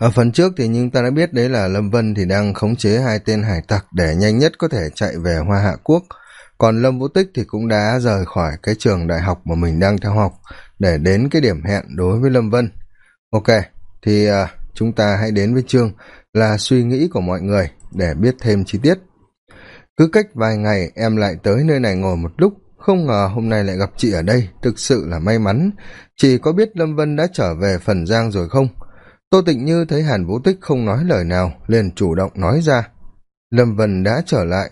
ở phần trước thì nhưng ta đã biết, đấy là lâm vân thì đang khống chế hai tên hải tặc để nhanh nhất có thể chạy về hoa hạ quốc. Còn lâm vũ tích thì cũng đã rời khỏi cái trường đại học mà mình đang theo học để đến cái điểm hẹn đối với lâm vân. Ok, thì à, chúng ta hãy đến với chương là suy nghĩ của mọi người để biết thêm chi tiết. Cứ cách vài ngày em lại tới nơi này ngồi một lúc, không ngờ hôm nay lại gặp chị ở đây, thực sự là may mắn. Chị có biết lâm vân đã trở về phần giang rồi không? Tô tịnh như thấy hàn vũ tích không nói lời nào, liền chủ động nói ra. Lâm vân đã trở lại.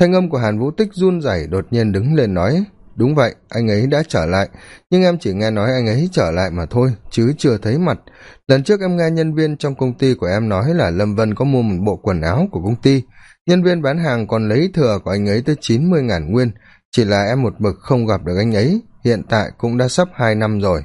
Thanh âm của hàn vũ tích run rẩy đột nhiên đứng lên nói, đúng vậy, anh ấy đã trở lại. Nhưng em chỉ nghe nói anh ấy trở lại mà thôi, chứ chưa thấy mặt. Lần trước em nghe nhân viên trong công ty của em nói là lâm vân có mua một bộ quần áo của công ty. Nhân viên bán hàng còn lấy thừa của anh ấy tới chín mươi ngàn nguyên. Chỉ là em một mực không gặp được anh ấy. Hiện tại cũng đã sắp hai năm rồi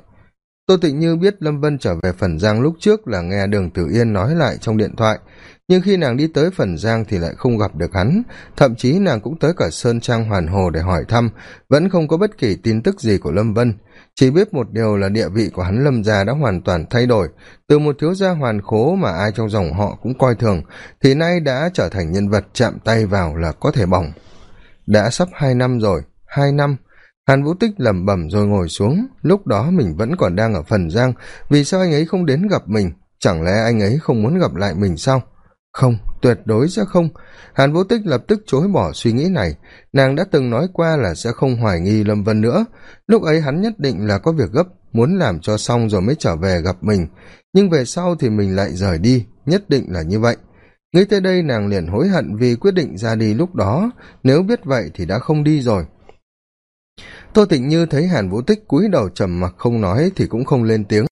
tô tịnh như biết lâm vân trở về phần giang lúc trước là nghe đường tử yên nói lại trong điện thoại, nhưng khi nàng đi tới phần giang thì lại không gặp được hắn. Thậm chí nàng cũng tới cả sơn trang hoàn hồ để hỏi thăm, vẫn không có bất kỳ tin tức gì của lâm vân. Chỉ biết một điều là địa vị của hắn lâm gia đã hoàn toàn thay đổi. Từ một thiếu gia hoàn khố mà ai trong dòng họ cũng coi thường, thì nay đã trở thành nhân vật chạm tay vào là có thể bỏng. Đã sắp hai năm rồi, hai năm hàn vũ tích lẩm bẩm rồi ngồi xuống. Lúc đó mình vẫn còn đang ở phần giang. Vì sao anh ấy không đến gặp mình? Chẳng lẽ anh ấy không muốn gặp lại mình sao? Không, tuyệt đối sẽ không. Hàn vũ tích lập tức chối bỏ suy nghĩ này. Nàng đã từng nói qua là sẽ không hoài nghi lâm vân nữa. Lúc ấy hắn nhất định là có việc gấp, muốn làm cho xong rồi mới trở về gặp mình. Nhưng về sau thì mình lại rời đi. Nhất định là như vậy. Nghĩ tới đây nàng liền hối hận vì quyết định ra đi lúc đó. Nếu biết vậy thì đã không đi rồi tô tịnh như thấy hàn vũ tích cúi đầu trầm mặc không nói thì cũng không lên tiếng.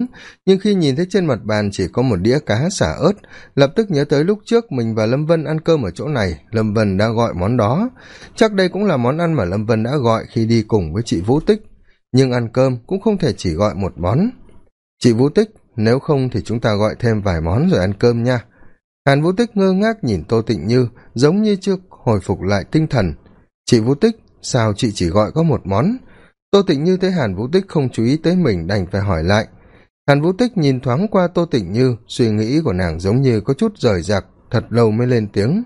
Nhưng khi nhìn thấy trên mặt bàn chỉ có một đĩa cá xả ớt, lập tức nhớ tới lúc trước mình và lâm vân ăn cơm ở chỗ này, lâm vân đã gọi món đó. Chắc đây cũng là món ăn mà lâm vân đã gọi khi đi cùng với chị vũ tích. Nhưng ăn cơm cũng không thể chỉ gọi một món. Chị vũ tích, nếu không thì chúng ta gọi thêm vài món rồi ăn cơm nha. Hàn vũ tích ngơ ngác nhìn tô tịnh như, giống như chưa hồi phục lại tinh thần. Chị vũ tích, sao chị chỉ gọi có một món? Tô tịnh như thấy hàn vũ tích không chú ý tới mình đành phải hỏi lại. Hàn vũ tích nhìn thoáng qua tô tịnh như, suy nghĩ của nàng giống như có chút rời rạc, thật lâu mới lên tiếng.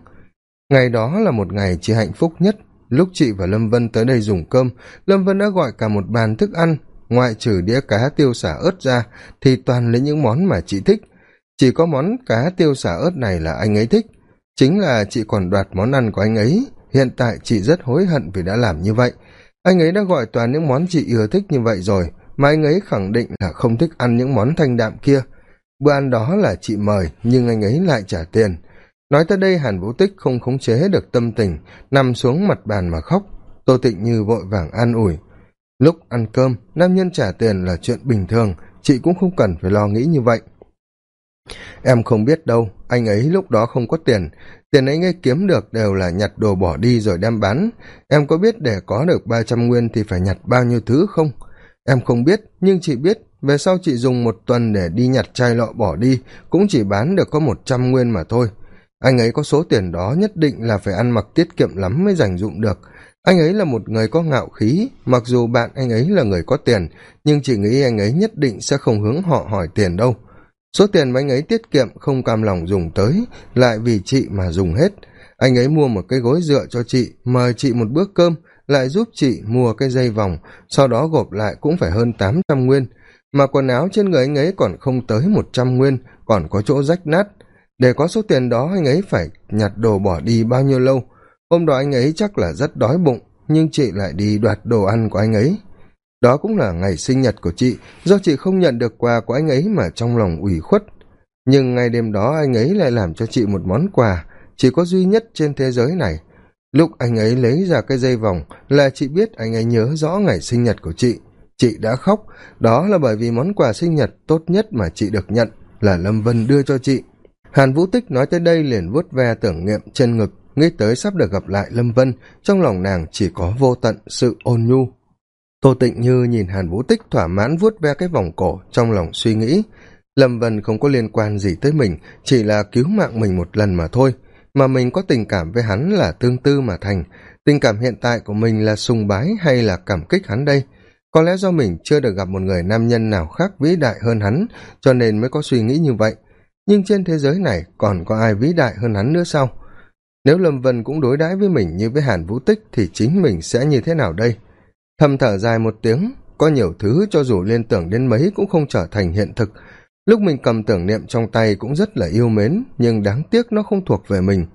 Ngày đó là một ngày chị hạnh phúc nhất. Lúc chị và lâm vân tới đây dùng cơm, lâm vân đã gọi cả một bàn thức ăn, ngoại trừ đĩa cá tiêu xả ớt ra, thì toàn lấy những món mà chị thích. Chỉ có món cá tiêu xả ớt này là anh ấy thích. Chính là chị còn đoạt món ăn của anh ấy. Hiện tại chị rất hối hận vì đã làm như vậy anh ấy đã gọi toàn những món chị ưa thích như vậy rồi, mà anh ấy khẳng định là không thích ăn những món thanh đạm kia. Bữa ăn đó là chị mời, nhưng anh ấy lại trả tiền. Nói tới đây, hàn vũ tích không khống chế được tâm tình, nằm xuống mặt bàn mà khóc. Tô tịnh như vội vàng an ủi. Lúc ăn cơm, nam nhân trả tiền là chuyện bình thường, chị cũng không cần phải lo nghĩ như vậy em không biết đâu, anh ấy lúc đó không có tiền. Tiền anh ấy kiếm được đều là nhặt đồ bỏ đi rồi đem bán. Em có biết để có được ba trăm nguyên thì phải nhặt bao nhiêu thứ không? Em không biết, nhưng chị biết, về sau chị dùng một tuần để đi nhặt chai lọ bỏ đi, cũng chỉ bán được có một trăm nguyên mà thôi. Anh ấy có số tiền đó nhất định là phải ăn mặc tiết kiệm lắm mới dành dụng được. Anh ấy là một người có ngạo khí, mặc dù bạn anh ấy là người có tiền, nhưng chị nghĩ anh ấy nhất định sẽ không hướng họ hỏi tiền đâu số tiền mà anh ấy tiết kiệm không cam lòng dùng tới, lại vì chị mà dùng hết. Anh ấy mua một cái gối dựa cho chị, mời chị một bữa cơm, lại giúp chị mua cái dây vòng, sau đó gộp lại cũng phải hơn tám trăm nguyên. Mà quần áo trên người anh ấy còn không tới một trăm nguyên, còn có chỗ rách nát. Để có số tiền đó, anh ấy phải nhặt đồ bỏ đi bao nhiêu lâu? Hôm đó anh ấy chắc là rất đói bụng, nhưng chị lại đi đoạt đồ ăn của anh ấy đó cũng là ngày sinh nhật của chị, do chị không nhận được quà của anh ấy mà trong lòng ủy khuất. Nhưng ngày đêm đó anh ấy lại làm cho chị một món quà, chỉ có duy nhất trên thế giới này. Lúc anh ấy lấy ra cái dây vòng là chị biết anh ấy nhớ rõ ngày sinh nhật của chị. Chị đã khóc, đó là bởi vì món quà sinh nhật tốt nhất mà chị được nhận là lâm vân đưa cho chị. Hàn vũ tích nói tới đây liền vuốt ve tưởng niệm trên ngực, nghĩ tới sắp được gặp lại lâm vân, trong lòng nàng chỉ có vô tận sự ôn nhu tô tịnh như nhìn hàn vũ tích thỏa mãn vuốt ve cái vòng cổ trong lòng suy nghĩ. Lâm vân không có liên quan gì tới mình, chỉ là cứu mạng mình một lần mà thôi. Mà mình có tình cảm với hắn là tương tư mà thành. Tình cảm hiện tại của mình là sùng bái hay là cảm kích hắn đây? Có lẽ do mình chưa được gặp một người nam nhân nào khác vĩ đại hơn hắn, cho nên mới có suy nghĩ như vậy. Nhưng trên thế giới này còn có ai vĩ đại hơn hắn nữa sao? Nếu lâm vân cũng đối đãi với mình như với hàn vũ tích thì chính mình sẽ như thế nào đây? Thầm thở dài một tiếng, có nhiều thứ cho dù liên tưởng đến mấy cũng không trở thành hiện thực. Lúc mình cầm tưởng niệm trong tay cũng rất là yêu mến, nhưng đáng tiếc nó không thuộc về mình.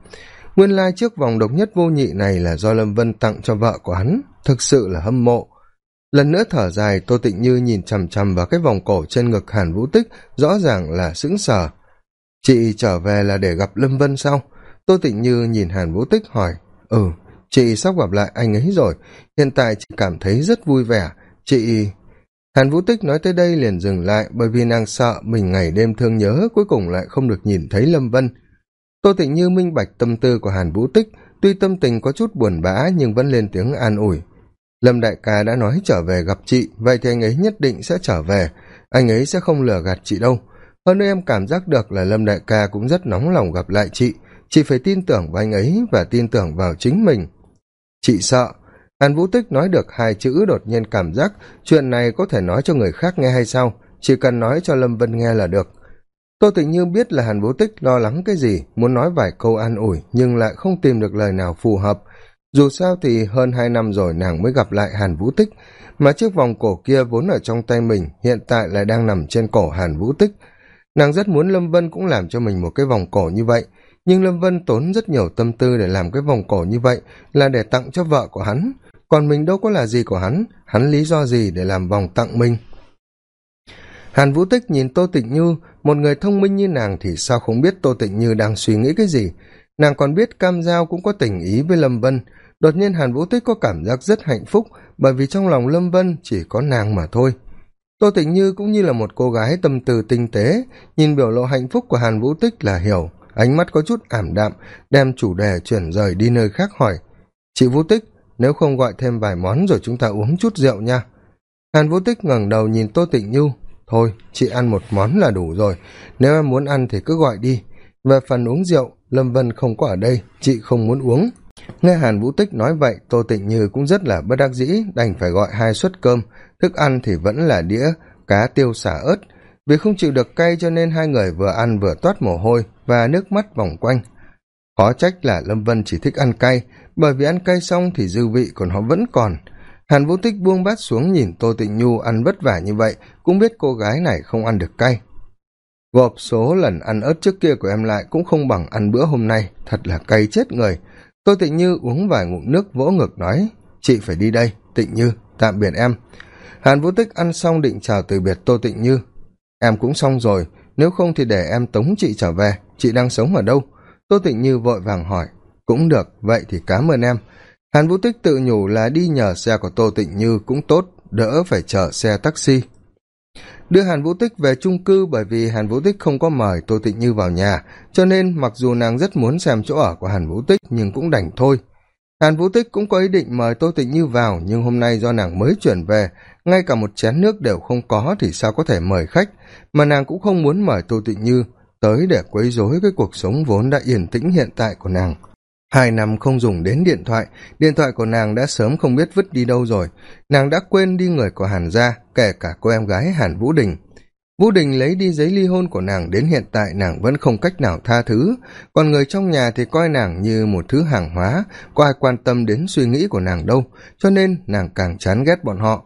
Nguyên lai chiếc vòng độc nhất vô nhị này là do lâm vân tặng cho vợ của hắn, thực sự là hâm mộ. Lần nữa thở dài, tô tịnh như nhìn chằm chằm vào cái vòng cổ trên ngực hàn vũ tích, rõ ràng là sững sờ. Chị trở về là để gặp lâm vân sao? Tô tịnh như nhìn hàn vũ tích hỏi. Ừ chị sắp gặp lại anh ấy rồi. Hiện tại chị cảm thấy rất vui vẻ. Chị, hàn vũ tích nói tới đây liền dừng lại bởi vì nàng sợ mình ngày đêm thương nhớ cuối cùng lại không được nhìn thấy lâm vân. Tô tịnh như minh bạch tâm tư của hàn vũ tích, tuy tâm tình có chút buồn bã nhưng vẫn lên tiếng an ủi. Lâm đại ca đã nói trở về gặp chị, vậy thì anh ấy nhất định sẽ trở về. Anh ấy sẽ không lừa gạt chị đâu. Hơn nữa em cảm giác được là lâm đại ca cũng rất nóng lòng gặp lại chị. Chị phải tin tưởng vào anh ấy và tin tưởng vào chính mình chị sợ. Hàn vũ tích nói được hai chữ đột nhiên cảm giác chuyện này có thể nói cho người khác nghe hay sao? Chỉ cần nói cho lâm vân nghe là được. Tô tịnh như biết là hàn vũ tích lo lắng cái gì, muốn nói vài câu an ủi, nhưng lại không tìm được lời nào phù hợp. Dù sao thì hơn hai năm rồi nàng mới gặp lại hàn vũ tích, mà chiếc vòng cổ kia vốn ở trong tay mình, hiện tại lại đang nằm trên cổ hàn vũ tích. Nàng rất muốn lâm vân cũng làm cho mình một cái vòng cổ như vậy nhưng lâm vân tốn rất nhiều tâm tư để làm cái vòng cổ như vậy là để tặng cho vợ của hắn. Còn mình đâu có là gì của hắn hắn lý do gì để làm vòng tặng mình? Hàn vũ tích nhìn tô tịnh như, một người thông minh như nàng thì sao không biết tô tịnh như đang suy nghĩ cái gì? Nàng còn biết cam giao cũng có tình ý với lâm vân. Đột nhiên hàn vũ tích có cảm giác rất hạnh phúc, bởi vì trong lòng lâm vân chỉ có nàng mà thôi. Tô tịnh như cũng như là một cô gái tâm tư tinh tế, nhìn biểu lộ hạnh phúc của hàn vũ tích là hiểu ánh mắt có chút ảm đạm, đem chủ đề chuyển rời đi nơi khác hỏi. Chị vũ tích, nếu không gọi thêm vài món rồi chúng ta uống chút rượu nha. Hàn vũ tích ngẩng đầu nhìn tô tịnh nhu. Thôi, chị ăn một món là đủ rồi. Nếu em muốn ăn thì cứ gọi đi. Về phần uống rượu, lâm vân không có ở đây. Chị không muốn uống. Nghe hàn vũ tích nói vậy, tô tịnh như cũng rất là bất đắc dĩ, đành phải gọi hai suất cơm. Thức ăn thì vẫn là đĩa, cá tiêu xả ớt vì không chịu được cay cho nên hai người vừa ăn vừa toát mồ hôi và nước mắt vòng quanh. Khó trách là lâm vân chỉ thích ăn cay, bởi vì ăn cay xong thì dư vị còn họ vẫn còn. Hàn vũ tích buông bát xuống nhìn tô tịnh nhu ăn vất vả như vậy, cũng biết cô gái này không ăn được cay. Gộp số lần ăn ớt trước kia của em lại cũng không bằng ăn bữa hôm nay, thật là cay chết người. Tô tịnh như uống vài ngụm nước vỗ ngực nói, chị phải đi đây, tịnh như tạm biệt em. Hàn vũ tích ăn xong định chào từ biệt tô tịnh như em cũng xong rồi. Nếu không thì để em tống chị trở về. Chị đang sống ở đâu? Tô tịnh như vội vàng hỏi. Cũng được, vậy thì cám ơn em. Hàn vũ tích tự nhủ là đi nhờ xe của tô tịnh như cũng tốt, đỡ phải chở xe taxi. Đưa hàn vũ tích về trung cư bởi vì hàn vũ tích không có mời tô tịnh như vào nhà, cho nên mặc dù nàng rất muốn xem chỗ ở của hàn vũ tích nhưng cũng đành thôi. Hàn vũ tích cũng có ý định mời tô tịnh như vào, nhưng hôm nay do nàng mới chuyển về ngay cả một chén nước đều không có thì sao có thể mời khách? Mà nàng cũng không muốn mời tô tịnh như tới để quấy rối cái cuộc sống vốn đã yên tĩnh hiện tại của nàng. Hai năm không dùng đến điện thoại điện thoại của nàng đã sớm không biết vứt đi đâu rồi. Nàng đã quên đi người của hàn gia, kể cả cô em gái hàn vũ đình. Vũ đình lấy đi giấy ly hôn của nàng, đến hiện tại nàng vẫn không cách nào tha thứ. Còn người trong nhà thì coi nàng như một thứ hàng hóa có ai quan tâm đến suy nghĩ của nàng đâu. Cho nên nàng càng chán ghét bọn họ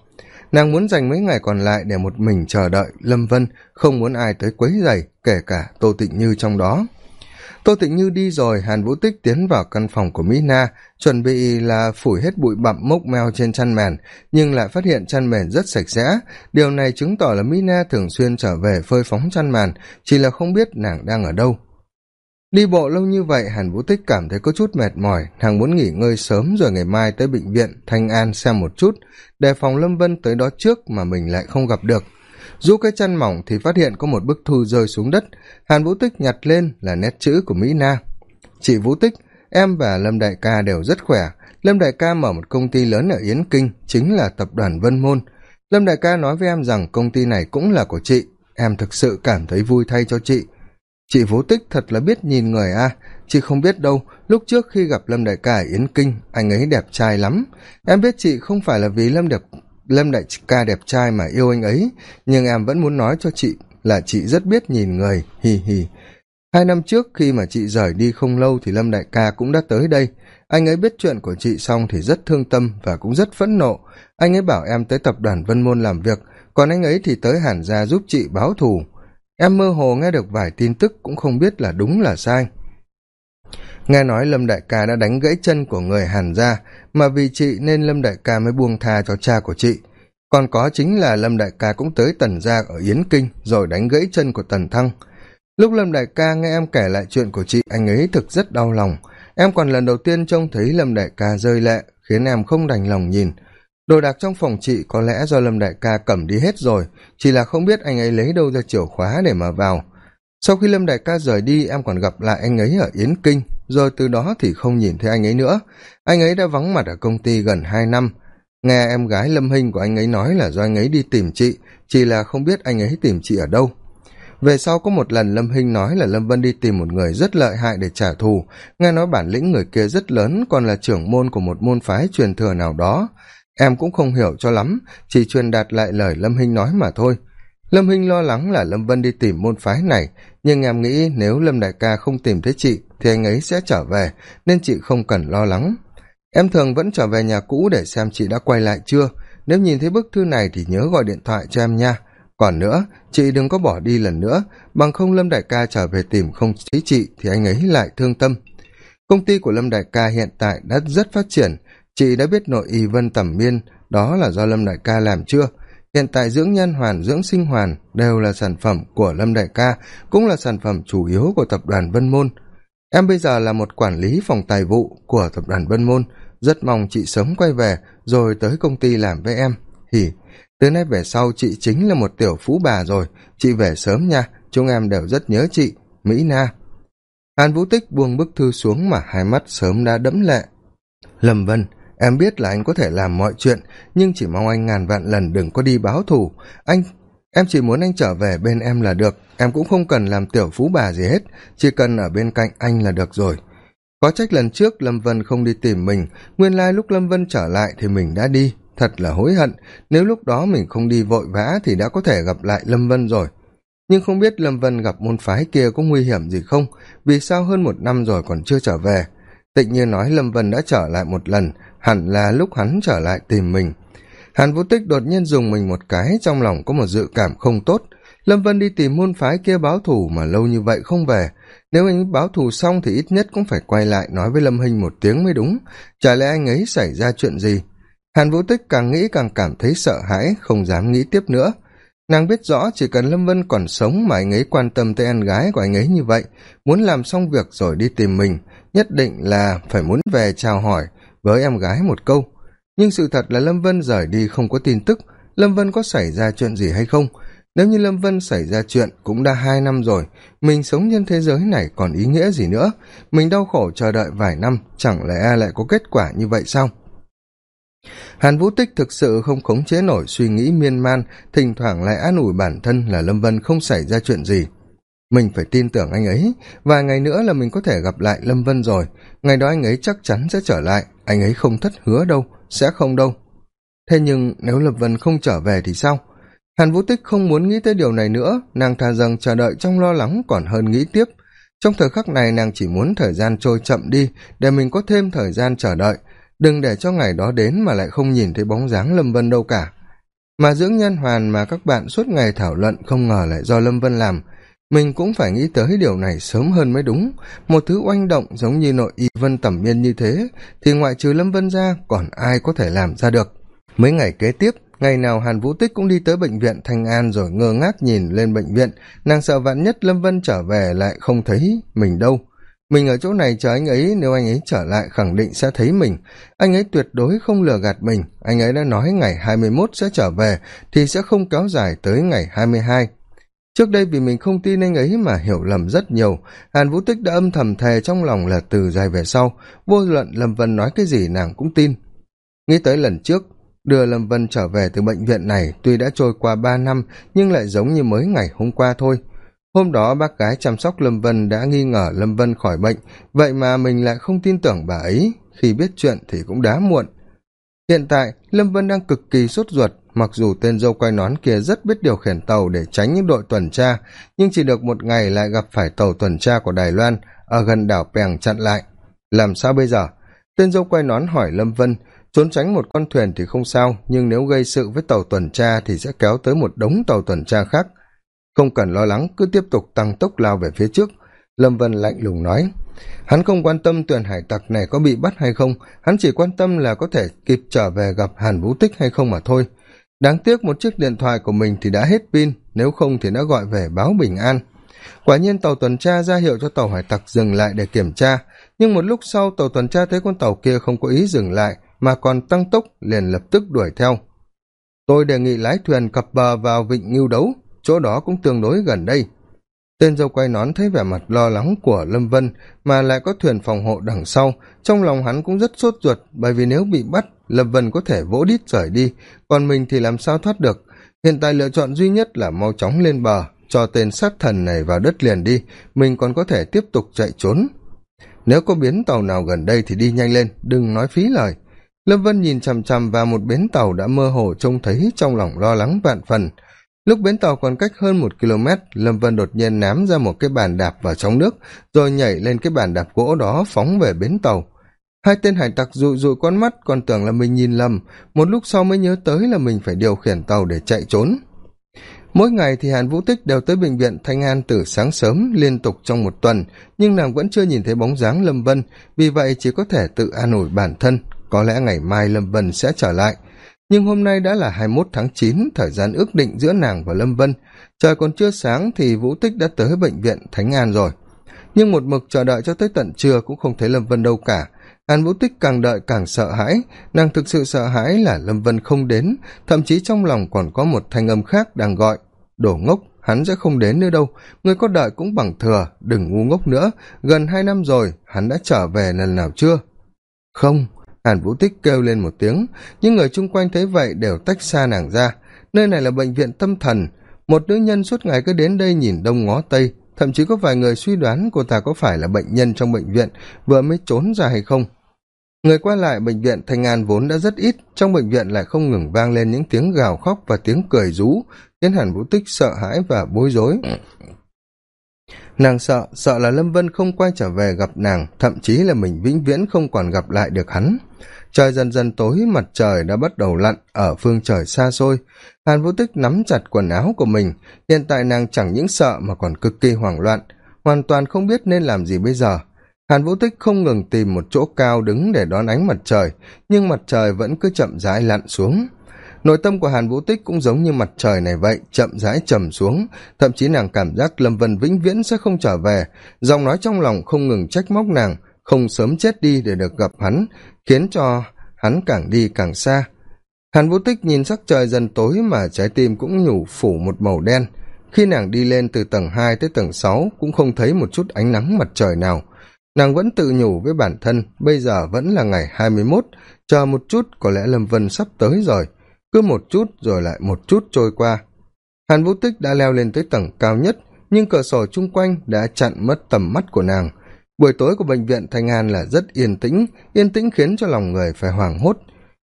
nàng muốn dành mấy ngày còn lại để một mình chờ đợi lâm vân, không muốn ai tới quấy dày kể cả tô tịnh như trong đó. Tô tịnh như đi rồi, hàn vũ tích tiến vào căn phòng của mỹ na, chuẩn bị là phủi hết bụi bặm mốc meo trên chăn mền, nhưng lại phát hiện chăn mền rất sạch sẽ. Điều này chứng tỏ là mỹ na thường xuyên trở về phơi phóng chăn màn, chỉ là không biết nàng đang ở đâu đi bộ lâu như vậy, hàn vũ tích cảm thấy có chút mệt mỏi. Nàng muốn nghỉ ngơi sớm rồi ngày mai tới bệnh viện thanh an xem một chút đề phòng lâm vân tới đó trước mà mình lại không gặp được. Du cái chăn mỏng thì phát hiện có một bức thư rơi xuống đất. Hàn vũ tích nhặt lên là nét chữ của mỹ na. Chị vũ tích, em và lâm đại ca đều rất khỏe. Lâm đại ca mở một công ty lớn ở yến kinh, chính là tập đoàn vân môn. Lâm đại ca nói với em rằng công ty này cũng là của chị. Em thực sự cảm thấy vui thay cho chị chị vũ tích thật là biết nhìn người a, chị không biết đâu. Lúc trước khi gặp lâm đại ca ở yến kinh, anh ấy đẹp trai lắm. Em biết chị không phải là vì lâm đẹp, lâm đại ca đẹp trai mà yêu anh ấy, nhưng em vẫn muốn nói cho chị là chị rất biết nhìn người, hì hì. Hai năm trước khi mà chị rời đi không lâu thì lâm đại ca cũng đã tới đây. Anh ấy biết chuyện của chị xong thì rất thương tâm và cũng rất phẫn nộ. Anh ấy bảo em tới tập đoàn vân môn làm việc, còn anh ấy thì tới hàn gia giúp chị báo thù em mơ hồ nghe được vài tin tức cũng không biết là đúng là sai. Nghe nói lâm đại ca đã đánh gãy chân của người hàn gia, mà vì chị nên lâm đại ca mới buông tha cho cha của chị. Còn có chính là lâm đại ca cũng tới tần gia ở yến kinh rồi đánh gãy chân của tần thăng. Lúc lâm đại ca nghe em kể lại chuyện của chị, anh ấy thực rất đau lòng. Em còn lần đầu tiên trông thấy lâm đại ca rơi lệ, khiến em không đành lòng nhìn đồ đạc trong phòng chị có lẽ do lâm đại ca cầm đi hết rồi, chỉ là không biết anh ấy lấy đâu ra chìa khóa để mà vào. Sau khi lâm đại ca rời đi, em còn gặp lại anh ấy ở yến kinh, rồi từ đó thì không nhìn thấy anh ấy nữa. Anh ấy đã vắng mặt ở công ty gần hai năm. Nghe em gái lâm hinh của anh ấy nói là do anh ấy đi tìm chị, chỉ là không biết anh ấy tìm chị ở đâu. Về sau có một lần lâm hinh nói là lâm vân đi tìm một người rất lợi hại để trả thù. Nghe nói bản lĩnh người kia rất lớn, còn là trưởng môn của một môn phái truyền thừa nào đó em cũng không hiểu cho lắm, chỉ truyền đạt lại lời lâm hinh nói mà thôi. Lâm hinh lo lắng là lâm vân đi tìm môn phái này, nhưng em nghĩ nếu lâm đại ca không tìm thấy chị, thì anh ấy sẽ trở về, nên chị không cần lo lắng. Em thường vẫn trở về nhà cũ để xem chị đã quay lại chưa. Nếu nhìn thấy bức thư này thì nhớ gọi điện thoại cho em nha. Còn nữa, chị đừng có bỏ đi lần nữa, bằng không lâm đại ca trở về tìm không thấy chị thì anh ấy lại thương tâm. Công ty của lâm đại ca hiện tại đã rất phát triển chị đã biết nội y vân tẩm miên, đó là do lâm đại ca làm chưa? Hiện tại dưỡng nhân hoàn, dưỡng sinh hoàn đều là sản phẩm của lâm đại ca, cũng là sản phẩm chủ yếu của tập đoàn vân môn. Em bây giờ là một quản lý phòng tài vụ của tập đoàn vân môn. Rất mong chị sớm quay về, rồi tới công ty làm với em. Hỉ, từ nay về sau chị chính là một tiểu phú bà rồi. Chị về sớm nha, chúng em đều rất nhớ chị, mỹ na. Hàn vũ tích buông bức thư xuống mà hai mắt sớm đã đẫm lệ. Lâm vân em biết là anh có thể làm mọi chuyện, nhưng chỉ mong anh ngàn vạn lần đừng có đi báo thù. Anh, em chỉ muốn anh trở về bên em là được. Em cũng không cần làm tiểu phú bà gì hết, chỉ cần ở bên cạnh anh là được rồi. Có trách lần trước lâm vân không đi tìm mình, nguyên lai lúc lâm vân trở lại thì mình đã đi. Thật là hối hận, nếu lúc đó mình không đi vội vã thì đã có thể gặp lại lâm vân rồi. Nhưng không biết lâm vân gặp môn phái kia có nguy hiểm gì không? Vì sao hơn một năm rồi còn chưa trở về? Tịnh như nói lâm vân đã trở lại một lần, hẳn là lúc hắn trở lại tìm mình. Hàn vũ tích đột nhiên dùng mình một cái, trong lòng có một dự cảm không tốt. Lâm vân đi tìm môn phái kia báo thù mà lâu như vậy không về. Nếu anh báo thù xong thì ít nhất cũng phải quay lại nói với lâm hinh một tiếng mới đúng. Chả lẽ anh ấy xảy ra chuyện gì? Hàn vũ tích càng nghĩ càng cảm thấy sợ hãi, không dám nghĩ tiếp nữa. Nàng biết rõ chỉ cần lâm vân còn sống mà anh ấy quan tâm tới em gái của anh ấy như vậy, muốn làm xong việc rồi đi tìm mình nhất định là phải muốn về chào hỏi với em gái một câu. Nhưng sự thật là lâm vân rời đi không có tin tức. Lâm vân có xảy ra chuyện gì hay không? Nếu như lâm vân xảy ra chuyện cũng đã hai năm rồi, mình sống trên thế giới này còn ý nghĩa gì nữa? Mình đau khổ chờ đợi vài năm, chẳng lẽ lại có kết quả như vậy sao? Hàn vũ tích thực sự không khống chế nổi suy nghĩ miên man, thỉnh thoảng lại an ủi bản thân là lâm vân không xảy ra chuyện gì mình phải tin tưởng anh ấy. Vài ngày nữa là mình có thể gặp lại lâm vân rồi. Ngày đó anh ấy chắc chắn sẽ trở lại. Anh ấy không thất hứa đâu. Sẽ không đâu. Thế nhưng nếu lâm vân không trở về thì sao? Hàn vũ tích không muốn nghĩ tới điều này nữa. Nàng thà rằng chờ đợi trong lo lắng còn hơn nghĩ tiếp. Trong thời khắc này nàng chỉ muốn thời gian trôi chậm đi, để mình có thêm thời gian chờ đợi. Đừng để cho ngày đó đến mà lại không nhìn thấy bóng dáng lâm vân đâu cả. Mà dưỡng nhân hoàn mà các bạn suốt ngày thảo luận không ngờ lại do lâm vân làm mình cũng phải nghĩ tới điều này sớm hơn mới đúng. Một thứ oanh động giống như nội y vân tẩm biên như thế, thì ngoại trừ lâm vân ra, còn ai có thể làm ra được? Mấy ngày kế tiếp, ngày nào hàn vũ tích cũng đi tới bệnh viện thanh an rồi ngơ ngác nhìn lên bệnh viện. Nàng sợ vạn nhất lâm vân trở về lại không thấy mình đâu. Mình ở chỗ này chờ anh ấy, nếu anh ấy trở lại khẳng định sẽ thấy mình. Anh ấy tuyệt đối không lừa gạt mình. Anh ấy đã nói ngày hai mươi mốt sẽ trở về, thì sẽ không kéo dài tới ngày hai mươi hai trước đây vì mình không tin anh ấy mà hiểu lầm rất nhiều, hàn vũ tích đã âm thầm thề trong lòng là từ dài về sau. Vô luận lâm vân nói cái gì nàng cũng tin. Nghĩ tới lần trước, đưa lâm vân trở về từ bệnh viện này, tuy đã trôi qua ba năm, nhưng lại giống như mới ngày hôm qua thôi. Hôm đó bác gái chăm sóc lâm vân đã nghi ngờ lâm vân khỏi bệnh, vậy mà mình lại không tin tưởng bà ấy. Khi biết chuyện thì cũng đã muộn. Hiện tại, lâm vân đang cực kỳ sốt ruột mặc dù tên dâu quay nón kia rất biết điều khiển tàu để tránh những đội tuần tra, nhưng chỉ được một ngày lại gặp phải tàu tuần tra của đài loan ở gần đảo pèng chặn lại. Làm sao bây giờ? Tên dâu quay nón hỏi lâm vân, trốn tránh một con thuyền thì không sao, nhưng nếu gây sự với tàu tuần tra thì sẽ kéo tới một đống tàu tuần tra khác. Không cần lo lắng, cứ tiếp tục tăng tốc lao về phía trước. Lâm vân lạnh lùng nói, hắn không quan tâm tuyển hải tặc này có bị bắt hay không, hắn chỉ quan tâm là có thể kịp trở về gặp hàn vũ tích hay không mà thôi đáng tiếc một chiếc điện thoại của mình thì đã hết pin, nếu không thì đã gọi về báo bình an. Quả nhiên tàu tuần tra ra hiệu cho tàu hải tặc dừng lại để kiểm tra, nhưng một lúc sau tàu tuần tra thấy con tàu kia không có ý dừng lại, mà còn tăng tốc liền lập tức đuổi theo. Tôi đề nghị lái thuyền cập bờ vào vịnh ngưu đấu, chỗ đó cũng tương đối gần đây. Tên dâu quay nón thấy vẻ mặt lo lắng của lâm vân, mà lại có thuyền phòng hộ đằng sau, trong lòng hắn cũng rất sốt ruột, bởi vì nếu bị bắt lâm vân có thể vỗ đít rời đi, còn mình thì làm sao thoát được? Hiện tại lựa chọn duy nhất là mau chóng lên bờ, cho tên sát thần này vào đất liền đi, mình còn có thể tiếp tục chạy trốn. Nếu có bến tàu nào gần đây thì đi nhanh lên, đừng nói phí lời. Lâm vân nhìn chằm chằm vào một bến tàu đã mơ hồ trông thấy trong lòng lo lắng vạn phần. Lúc bến tàu còn cách hơn một km, lâm vân đột nhiên ném ra một cái bàn đạp vào trong nước, rồi nhảy lên cái bàn đạp gỗ đó phóng về bến tàu hai tên hải tặc dụi dụi con mắt còn tưởng là mình nhìn lầm. Một lúc sau mới nhớ tới là mình phải điều khiển tàu để chạy trốn. Mỗi ngày thì hàn vũ tích đều tới bệnh viện thanh an từ sáng sớm liên tục trong một tuần, nhưng nàng vẫn chưa nhìn thấy bóng dáng lâm vân, vì vậy chỉ có thể tự an ủi bản thân, có lẽ ngày mai lâm vân sẽ trở lại. Nhưng hôm nay đã là hai mươi một tháng chín, thời gian ước định giữa nàng và lâm vân. Trời còn chưa sáng thì vũ tích đã tới bệnh viện thánh an rồi. Nhưng một mực chờ đợi cho tới tận trưa cũng không thấy lâm vân đâu cả hàn vũ tích càng đợi càng sợ hãi. Nàng thực sự sợ hãi là lâm vân không đến. Thậm chí trong lòng còn có một thanh âm khác đang gọi. Đổ ngốc, hắn sẽ không đến nữa đâu. Người có đợi cũng bằng thừa, đừng ngu ngốc nữa. Gần hai năm rồi, hắn đã trở về lần nào chưa? Không. Hàn vũ tích kêu lên một tiếng. Những người chung quanh thấy vậy đều tách xa nàng ra. Nơi này là bệnh viện tâm thần. Một nữ nhân suốt ngày cứ đến đây nhìn đông ngó tây. Thậm chí có vài người suy đoán cô ta có phải là bệnh nhân trong bệnh viện, vừa mới trốn ra hay không người qua lại bệnh viện thanh an vốn đã rất ít, trong bệnh viện lại không ngừng vang lên những tiếng gào khóc và tiếng cười rú, khiến hàn vũ tích sợ hãi và bối rối. Nàng sợ sợ là lâm vân không quay trở về gặp nàng, thậm chí là mình vĩnh viễn không còn gặp lại được hắn. Trời dần dần tối, mặt trời đã bắt đầu lặn ở phương trời xa xôi. Hàn vũ tích nắm chặt quần áo của mình, hiện tại nàng chẳng những sợ mà còn cực kỳ hoảng loạn, hoàn toàn không biết nên làm gì bây giờ hàn vũ tích không ngừng tìm một chỗ cao đứng để đón ánh mặt trời, nhưng mặt trời vẫn cứ chậm rãi lặn xuống. Nội tâm của hàn vũ tích cũng giống như mặt trời này vậy, chậm rãi trầm xuống, thậm chí nàng cảm giác lâm vân vĩnh viễn sẽ không trở về. Dòng nói trong lòng không ngừng trách móc nàng, không sớm chết đi để được gặp hắn, khiến cho hắn càng đi càng xa. Hàn vũ tích nhìn sắc trời dần tối mà trái tim cũng nhủ phủ một màu đen. Khi nàng đi lên từ tầng hai tới tầng sáu cũng không thấy một chút ánh nắng mặt trời nào nàng vẫn tự nhủ với bản thân, bây giờ vẫn là ngày hai mươi mốt, chờ một chút, có lẽ lâm vân sắp tới rồi. Cứ một chút rồi lại một chút trôi qua. Hàn vũ tích đã leo lên tới tầng cao nhất, nhưng cửa sổ chung quanh đã chặn mất tầm mắt của nàng. Buổi tối của bệnh viện thanh an là rất yên tĩnh yên tĩnh khiến cho lòng người phải hoảng hốt.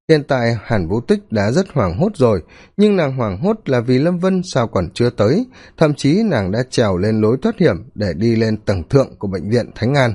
Hiện tại hàn vũ tích đã rất hoảng hốt rồi, nhưng nàng hoảng hốt là vì lâm vân sao còn chưa tới, thậm chí nàng đã trèo lên lối thoát hiểm để đi lên tầng thượng của bệnh viện thánh an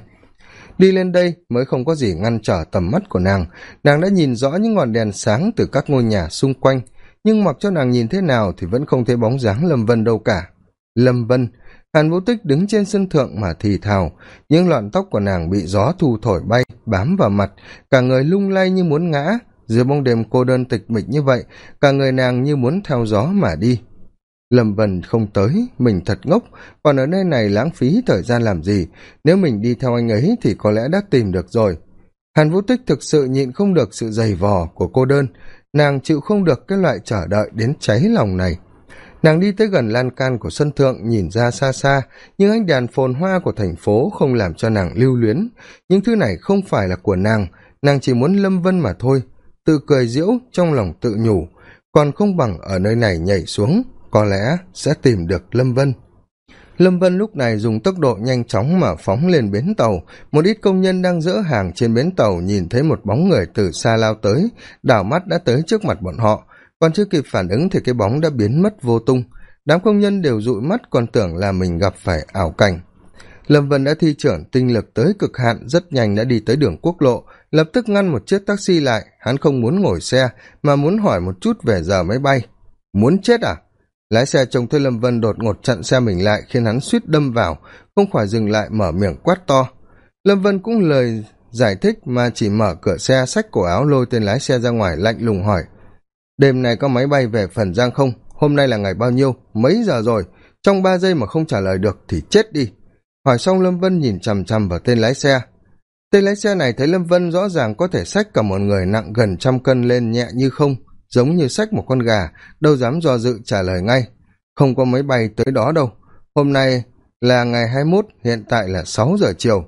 đi lên đây mới không có gì ngăn trở tầm mắt của nàng. Nàng đã nhìn rõ những ngọn đèn sáng từ các ngôi nhà xung quanh, nhưng mặc cho nàng nhìn thế nào thì vẫn không thấy bóng dáng lâm vân đâu cả. Lâm vân, hàn vũ tích đứng trên sân thượng mà thì thào. Những lọn tóc của nàng bị gió thu thổi bay, bám vào mặt. Cả người lung lay như muốn ngã. Giữa bóng đêm cô đơn tịch mịch như vậy, cả người nàng như muốn theo gió mà đi lâm vân không tới, mình thật ngốc. Còn ở nơi này lãng phí thời gian làm gì? Nếu mình đi theo anh ấy thì có lẽ đã tìm được rồi. Hàn vũ tích thực sự nhịn không được sự dày vò của cô đơn. Nàng chịu không được cái loại chờ đợi đến cháy lòng này. Nàng đi tới gần lan can của sân thượng, nhìn ra xa xa, nhưng ánh đèn phồn hoa của thành phố không làm cho nàng lưu luyến. Những thứ này không phải là của nàng nàng chỉ muốn lâm vân mà thôi. Tự cười diễu trong lòng tự nhủ, còn không bằng ở nơi này nhảy xuống có lẽ sẽ tìm được lâm vân. Lâm vân lúc này dùng tốc độ nhanh chóng mà phóng lên bến tàu. Một ít công nhân đang dỡ hàng trên bến tàu nhìn thấy một bóng người từ xa lao tới, đảo mắt đã tới trước mặt bọn họ. Còn chưa kịp phản ứng thì cái bóng đã biến mất vô tung. Đám công nhân đều dụi mắt còn tưởng là mình gặp phải ảo cảnh. Lâm vân đã thi trưởng tinh lực tới cực hạn, rất nhanh đã đi tới đường quốc lộ. Lập tức ngăn một chiếc taxi lại. Hắn không muốn ngồi xe, mà muốn hỏi một chút về giờ máy bay. Muốn chết à? Lái xe trông thấy lâm vân đột ngột chặn xe mình lại khiến hắn suýt đâm vào, không khỏi dừng lại mở miệng quát to. Lâm vân cũng lời giải thích mà chỉ mở cửa xe, xách cổ áo lôi tên lái xe ra ngoài lạnh lùng hỏi, đêm nay có máy bay về phần giang không? Hôm nay là ngày bao nhiêu? Mấy giờ rồi? Trong ba giây mà không trả lời được thì chết đi. Hỏi xong lâm vân nhìn chằm chằm vào tên lái xe. Tên lái xe này thấy lâm vân rõ ràng có thể xách cả một người nặng gần trăm cân lên nhẹ như không giống như sách một con gà, đâu dám do dự trả lời ngay. Không có máy bay tới đó đâu. Hôm nay là ngày hai mốt, hiện tại là sáu giờ chiều.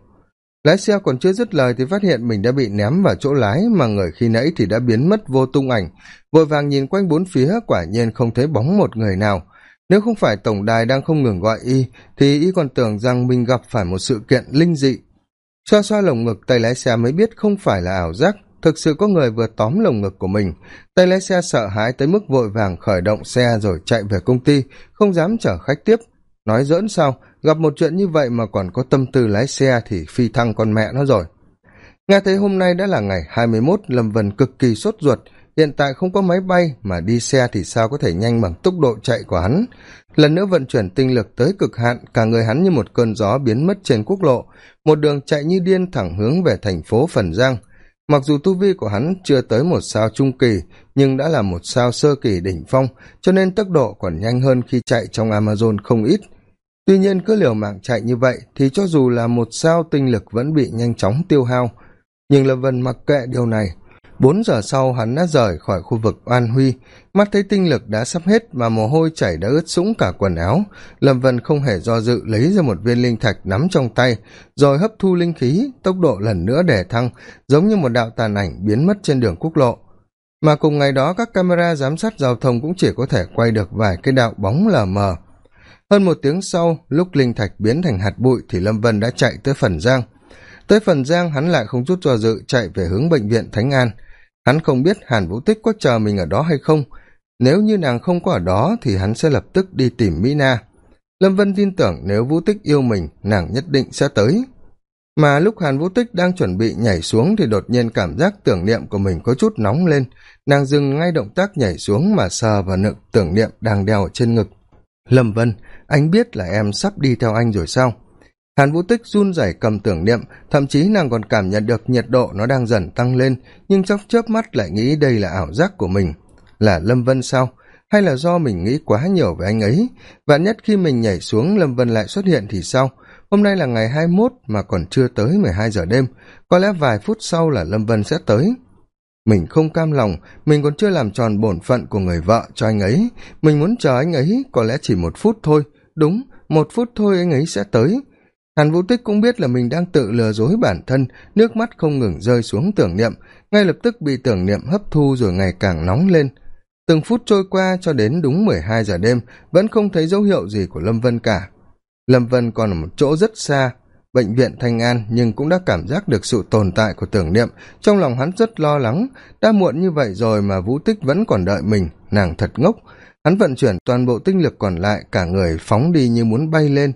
Lái xe còn chưa dứt lời thì phát hiện mình đã bị ném vào chỗ lái mà người khi nãy thì đã biến mất vô tung ảnh. Vội vàng nhìn quanh bốn phía, quả nhiên không thấy bóng một người nào. Nếu không phải tổng đài đang không ngừng gọi y, thì y còn tưởng rằng mình gặp phải một sự kiện linh dị. Xoa xoa lồng ngực, tay lái xe mới biết không phải là ảo giác thực sự có người vừa tóm lồng ngực của mình. Tay lái xe sợ hãi tới mức vội vàng khởi động xe rồi chạy về công ty, không dám chở khách tiếp. Nói dỡn sao, gặp một chuyện như vậy mà còn có tâm tư lái xe thì phi thăng con mẹ nó rồi. Nghe thấy hôm nay đã là ngày hai mươi mốt, lâm vân cực kỳ sốt ruột. Hiện tại không có máy bay mà đi xe thì sao có thể nhanh bằng tốc độ chạy của hắn. Lần nữa vận chuyển tinh lực tới cực hạn, cả người hắn như một cơn gió biến mất trên quốc lộ. Một đường chạy như điên thẳng hướng về thành phố phần giang mặc dù tu vi của hắn chưa tới một sao trung kỳ, nhưng đã là một sao sơ kỳ đỉnh phong, cho nên tốc độ còn nhanh hơn khi chạy trong amazon không ít. Tuy nhiên cứ liều mạng chạy như vậy thì cho dù là một sao tinh lực vẫn bị nhanh chóng tiêu hao. Nhưng lâm vân mặc kệ điều này bốn giờ sau hắn đã rời khỏi khu vực oan huy. Mắt thấy tinh lực đã sắp hết mà mồ hôi chảy đã ướt sũng cả quần áo, lâm vân không hề do dự lấy ra một viên linh thạch nắm trong tay, rồi hấp thu linh khí, tốc độ lần nữa để thăng, giống như một đạo tàn ảnh biến mất trên đường quốc lộ. Mà cùng ngày đó, các camera giám sát giao thông cũng chỉ có thể quay được vài cái đạo bóng lờ mờ. Hơn một tiếng sau, lúc linh thạch biến thành hạt bụi thì lâm vân đã chạy tới phần giang. Tới phần giang, hắn lại không chút do dự chạy về hướng bệnh viện thánh an hắn không biết hàn vũ tích có chờ mình ở đó hay không. Nếu như nàng không có ở đó, thì hắn sẽ lập tức đi tìm mỹ na lâm vân tin tưởng nếu vũ tích yêu mình, nàng nhất định sẽ tới. Mà lúc hàn vũ tích đang chuẩn bị nhảy xuống thì đột nhiên cảm giác tưởng niệm của mình có chút nóng lên. Nàng dừng ngay động tác nhảy xuống mà sờ vào nựng tưởng niệm đang đeo ở trên ngực. Lâm vân, anh biết là em sắp đi theo anh rồi sao? Hàn vũ tích run rẩy cầm tưởng niệm, thậm chí nàng còn cảm nhận được nhiệt độ nó đang dần tăng lên, nhưng trong chớp mắt lại nghĩ đây là ảo giác của mình. Là lâm vân sao? Hay là do mình nghĩ quá nhiều về anh ấy? Vạn nhất khi mình nhảy xuống lâm vân lại xuất hiện thì sao? Hôm nay là ngày hai mốt mà còn chưa tới mười hai giờ đêm. Có lẽ vài phút sau là lâm vân sẽ tới. Mình không cam lòng, mình còn chưa làm tròn bổn phận của người vợ cho anh ấy. Mình muốn chờ anh ấy có lẽ chỉ một phút thôi. Đúng, một phút thôi anh ấy sẽ tới hàn vũ tích cũng biết là mình đang tự lừa dối bản thân, nước mắt không ngừng rơi xuống tưởng niệm, ngay lập tức bị tưởng niệm hấp thu rồi ngày càng nóng lên. Từng phút trôi qua cho đến đúng mười hai giờ đêm, vẫn không thấy dấu hiệu gì của lâm vân cả. Lâm vân còn ở một chỗ rất xa, bệnh viện thanh an, nhưng cũng đã cảm giác được sự tồn tại của tưởng niệm. Trong lòng hắn rất lo lắng, đã muộn như vậy rồi mà vũ tích vẫn còn đợi mình, nàng thật ngốc. Hắn vận chuyển toàn bộ tinh lực còn lại, cả người phóng đi như muốn bay lên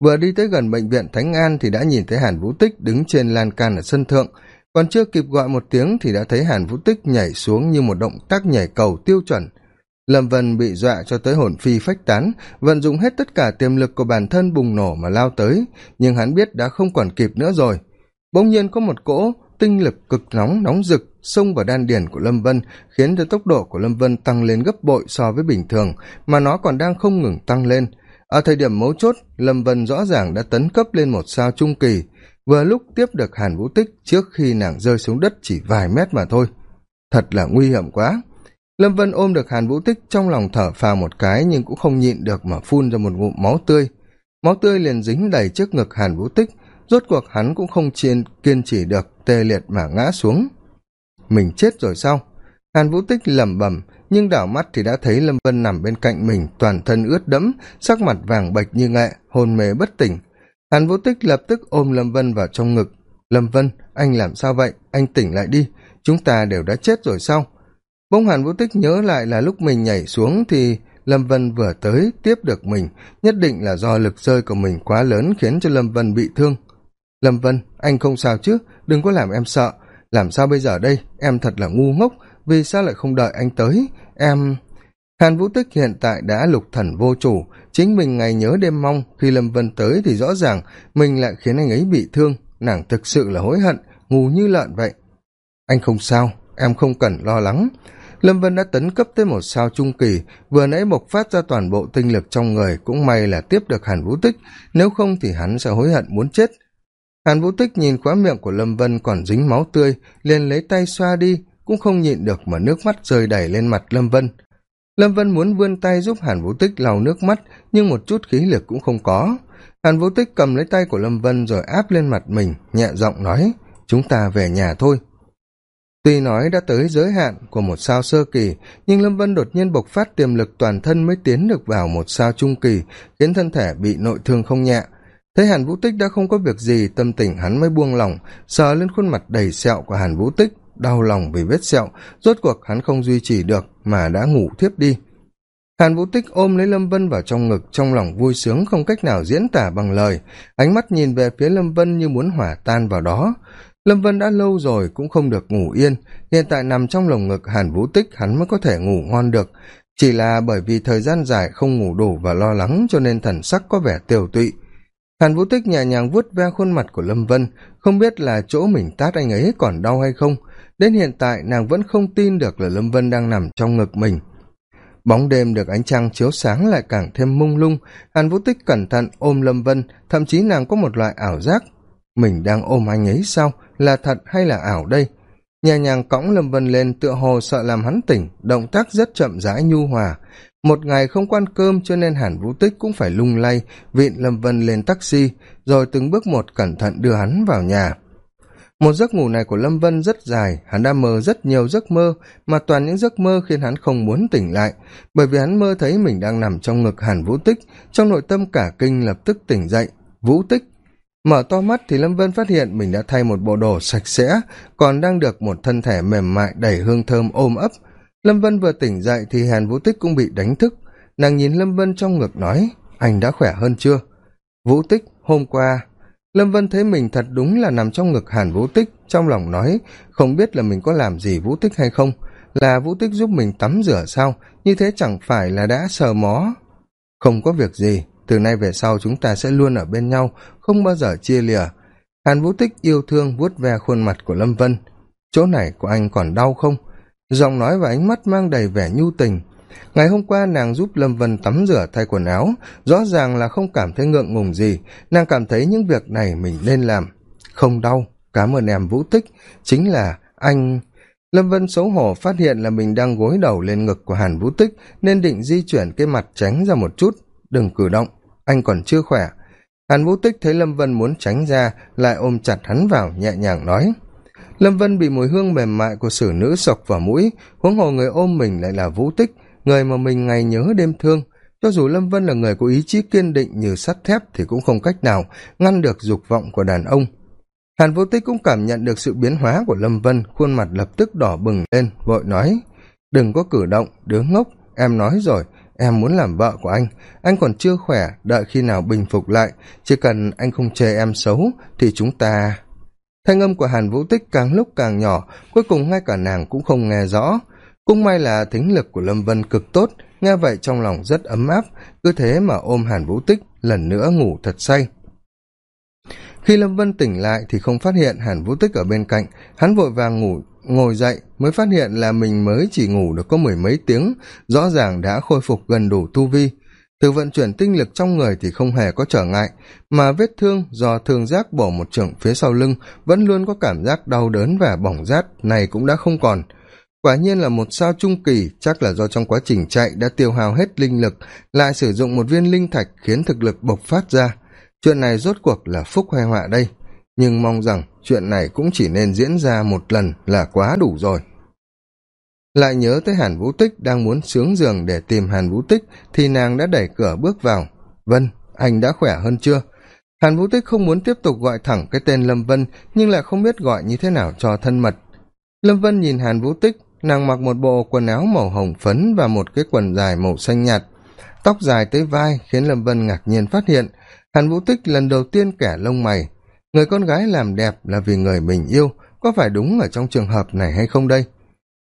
vừa đi tới gần bệnh viện thánh an thì đã nhìn thấy hàn vũ tích đứng trên lan can ở sân thượng. Còn chưa kịp gọi một tiếng thì đã thấy hàn vũ tích nhảy xuống như một động tác nhảy cầu tiêu chuẩn. Lâm vân bị dọa cho tới hồn phi phách tán, vận dụng hết tất cả tiềm lực của bản thân bùng nổ mà lao tới, nhưng hắn biết đã không còn kịp nữa rồi. Bỗng nhiên có một cỗ tinh lực cực nóng nóng rực xông vào đan điền của lâm vân, khiến cho tốc độ của lâm vân tăng lên gấp bội so với bình thường, mà nó còn đang không ngừng tăng lên ở thời điểm mấu chốt, lâm vân rõ ràng đã tấn cấp lên một sao trung kỳ, vừa lúc tiếp được hàn vũ tích trước khi nàng rơi xuống đất chỉ vài mét mà thôi. Thật là nguy hiểm quá. Lâm vân ôm được hàn vũ tích trong lòng thở phào một cái nhưng cũng không nhịn được mà phun ra một ngụm máu tươi. Máu tươi liền dính đầy trước ngực hàn vũ tích, rốt cuộc hắn cũng không chiên, kiên trì được, tê liệt mà ngã xuống. Mình chết rồi sao? Hàn vũ tích lẩm bẩm nhưng đảo mắt thì đã thấy lâm vân nằm bên cạnh mình, toàn thân ướt đẫm, sắc mặt vàng bệch như nghệ hôn mê bất tỉnh. Hàn vũ tích lập tức ôm lâm vân vào trong ngực. Lâm vân, anh làm sao vậy? Anh tỉnh lại đi, chúng ta đều đã chết rồi sao? Bỗng hàn vũ tích nhớ lại là lúc mình nhảy xuống thì lâm vân vừa tới tiếp được mình. Nhất định là do lực rơi của mình quá lớn khiến cho lâm vân bị thương. Lâm vân, anh không sao chứ? Đừng có làm em sợ. Làm sao bây giờ đây? Em thật là ngu ngốc. Vì sao lại không đợi anh tới? Em hàn vũ tích hiện tại đã lục thần vô chủ. Chính mình ngày nhớ đêm mong, khi lâm vân tới thì rõ ràng mình lại khiến anh ấy bị thương. Nàng thực sự là hối hận, ngu như lợn vậy. Anh không sao, em không cần lo lắng. Lâm vân đã tấn cấp tới một sao trung kỳ. Vừa nãy bộc phát ra toàn bộ tinh lực trong người, cũng may là tiếp được hàn vũ tích. Nếu không thì hắn sẽ hối hận muốn chết. Hàn vũ tích nhìn khóa miệng của lâm vân còn dính máu tươi, liền lấy tay xoa đi cũng không nhịn được mà nước mắt rơi đầy lên mặt lâm vân. Lâm vân muốn vươn tay giúp hàn vũ tích lau nước mắt, nhưng một chút khí lực cũng không có. Hàn vũ tích cầm lấy tay của lâm vân rồi áp lên mặt mình, nhẹ giọng nói, chúng ta về nhà thôi. Tuy nói đã tới giới hạn của một sao sơ kỳ, nhưng lâm vân đột nhiên bộc phát tiềm lực toàn thân mới tiến được vào một sao trung kỳ, khiến thân thể bị nội thương không nhẹ. Thấy hàn vũ tích đã không có việc gì, tâm tình hắn mới buông lỏng, sờ lên khuôn mặt đầy sẹo của hàn vũ tích đau lòng vì vết sẹo, rốt cuộc hắn không duy trì được mà đã ngủ thiếp đi. Hàn vũ tích ôm lấy lâm vân vào trong ngực, trong lòng vui sướng không cách nào diễn tả bằng lời. Ánh mắt nhìn về phía lâm vân như muốn hỏa tan vào đó. Lâm vân đã lâu rồi cũng không được ngủ yên. Hiện tại nằm trong lồng ngực hàn vũ tích, hắn mới có thể ngủ ngon được. Chỉ là bởi vì thời gian dài không ngủ đủ và lo lắng cho nên thần sắc có vẻ tiều tụy. Hàn vũ tích nhẹ nhàng vuốt ve khuôn mặt của lâm vân, không biết là chỗ mình tát anh ấy còn đau hay không đến hiện tại, nàng vẫn không tin được là lâm vân đang nằm trong ngực mình. Bóng đêm được ánh trăng chiếu sáng lại càng thêm mông lung. Hàn vũ tích cẩn thận ôm lâm vân, thậm chí nàng có một loại ảo giác. Mình đang ôm anh ấy sao? Là thật hay là ảo đây? Nhẹ nhàng cõng lâm vân lên, tựa hồ sợ làm hắn tỉnh. Động tác rất chậm rãi nhu hòa. Một ngày không quan cơm cho nên hàn vũ tích cũng phải lung lay, vịn lâm vân lên taxi, rồi từng bước một cẩn thận đưa hắn vào nhà một giấc ngủ này của lâm vân rất dài, hắn đã mơ rất nhiều giấc mơ, mà toàn những giấc mơ khiến hắn không muốn tỉnh lại. Bởi vì hắn mơ thấy mình đang nằm trong ngực hàn vũ tích, trong nội tâm cả kinh lập tức tỉnh dậy. Vũ tích mở to mắt thì lâm vân phát hiện mình đã thay một bộ đồ sạch sẽ, còn đang được một thân thể mềm mại đầy hương thơm ôm ấp. Lâm vân vừa tỉnh dậy thì hàn vũ tích cũng bị đánh thức. Nàng nhìn lâm vân trong ngực nói, anh đã khỏe hơn chưa? Vũ tích, hôm qua lâm vân thấy mình thật đúng là nằm trong ngực hàn vũ tích, trong lòng nói, không biết là mình có làm gì vũ tích hay không, là vũ tích giúp mình tắm rửa sao, như thế chẳng phải là đã sờ mó. Không có việc gì, từ nay về sau chúng ta sẽ luôn ở bên nhau, không bao giờ chia lìa. Hàn vũ tích yêu thương vuốt ve khuôn mặt của lâm vân. Chỗ này của anh còn đau không? Giọng nói và ánh mắt mang đầy vẻ nhu tình ngày hôm qua nàng giúp lâm vân tắm rửa, thay quần áo. Rõ ràng là không cảm thấy ngượng ngùng gì. Nàng cảm thấy những việc này mình nên làm. Không đau, cảm ơn em vũ tích. Chính là anh. Lâm vân xấu hổ phát hiện là mình đang gối đầu lên ngực của hàn vũ tích, nên định di chuyển cái mặt tránh ra một chút. Đừng cử động, anh còn chưa khỏe. Hàn vũ tích thấy lâm vân muốn tránh ra, lại ôm chặt hắn vào, nhẹ nhàng nói. Lâm vân bị mùi hương mềm mại của xử nữ sộc vào mũi, huống hồ người ôm mình lại là vũ tích người mà mình ngày nhớ đêm thương, cho dù lâm vân là người có ý chí kiên định như sắt thép thì cũng không cách nào ngăn được dục vọng của đàn ông. Hàn vô tích cũng cảm nhận được sự biến hóa của lâm vân, khuôn mặt lập tức đỏ bừng lên, vội nói, đừng có cử động, đứa ngốc, em nói rồi, em muốn làm vợ của anh. Anh còn chưa khỏe, đợi khi nào bình phục lại. Chỉ cần anh không chê em xấu thì chúng ta thanh âm của hàn vũ tích càng lúc càng nhỏ, cuối cùng ngay cả nàng cũng không nghe rõ cũng may là thính lực của lâm vân cực tốt, nghe vậy trong lòng rất ấm áp, cứ thế mà ôm hàn vũ tích, lần nữa ngủ thật say. Khi lâm vân tỉnh lại thì không phát hiện hàn vũ tích ở bên cạnh, hắn vội vàng ngủ, ngồi dậy mới phát hiện là mình mới chỉ ngủ được có mười mấy tiếng, rõ ràng đã khôi phục gần đủ tu vi. Từ vận chuyển tinh lực trong người thì không hề có trở ngại, mà vết thương do thương giác bổ một trưởng phía sau lưng vẫn luôn có cảm giác đau đớn và bỏng rát, này cũng đã không còn quả nhiên là một sao trung kỳ, chắc là do trong quá trình chạy đã tiêu hao hết linh lực, lại sử dụng một viên linh thạch khiến thực lực bộc phát ra. Chuyện này rốt cuộc là phúc hay họa đây? Nhưng mong rằng chuyện này cũng chỉ nên diễn ra một lần là quá đủ rồi. Lại nhớ tới hàn vũ tích đang muốn sướng giường để tìm hàn vũ tích thì nàng đã đẩy cửa bước vào. Vân, anh đã khỏe hơn chưa? Hàn vũ tích không muốn tiếp tục gọi thẳng cái tên lâm vân, nhưng lại không biết gọi như thế nào cho thân mật. Lâm vân nhìn hàn vũ tích nàng mặc một bộ quần áo màu hồng phấn và một cái quần dài màu xanh nhạt. Tóc dài tới vai khiến lâm vân ngạc nhiên phát hiện, hàn vũ tích lần đầu tiên kẻ lông mày. Người con gái làm đẹp là vì người mình yêu, có phải đúng ở trong trường hợp này hay không đây?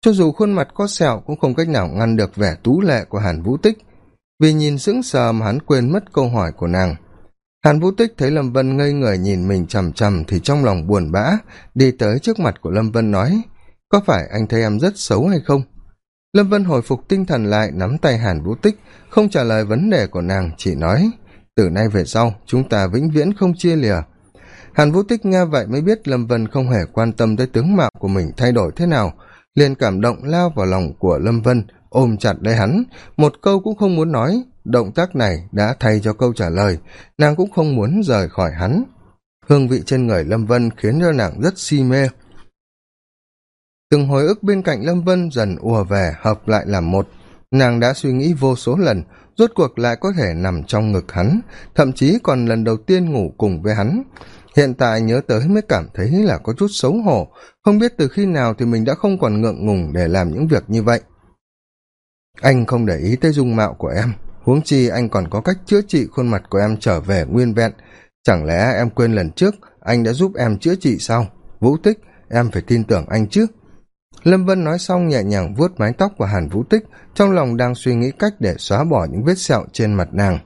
Cho dù khuôn mặt có sẹo cũng không cách nào ngăn được vẻ tú lệ của hàn vũ tích. Vì nhìn sững sờ mà hắn quên mất câu hỏi của nàng. Hàn vũ tích thấy lâm vân ngây người nhìn mình c h ầ m c h ầ m thì trong lòng buồn bã, đi tới trước mặt của lâm vân nói có phải anh thấy em rất xấu hay không? Lâm vân hồi phục tinh thần lại, nắm tay hàn vũ tích, không trả lời vấn đề của nàng, chỉ nói, từ nay về sau, chúng ta vĩnh viễn không chia lìa. Hàn vũ tích nghe vậy mới biết lâm vân không hề quan tâm tới tướng mạo của mình thay đổi thế nào, liền cảm động lao vào lòng của lâm vân, ôm chặt lấy hắn. Một câu cũng không muốn nói, động tác này đã thay cho câu trả lời, nàng cũng không muốn rời khỏi hắn. Hương vị trên người lâm vân khiến cho nàng rất si mê từng hồi ức bên cạnh lâm vân dần ùa về, hợp lại làm một. Nàng đã suy nghĩ vô số lần, rốt cuộc lại có thể nằm trong ngực hắn, thậm chí còn lần đầu tiên ngủ cùng với hắn. Hiện tại nhớ tới mới cảm thấy là có chút xấu hổ, không biết từ khi nào thì mình đã không còn ngượng ngùng để làm những việc như vậy. Anh không để ý tới dung mạo của em, huống chi anh còn có cách chữa trị khuôn mặt của em trở về nguyên vẹn. Chẳng lẽ em quên lần trước anh đã giúp em chữa trị sao? Vũ tích, em phải tin tưởng anh chứ? Lâm vân nói xong nhẹ nhàng vuốt mái tóc của hàn vũ tích, trong lòng đang suy nghĩ cách để xóa bỏ những vết sẹo trên mặt nàng.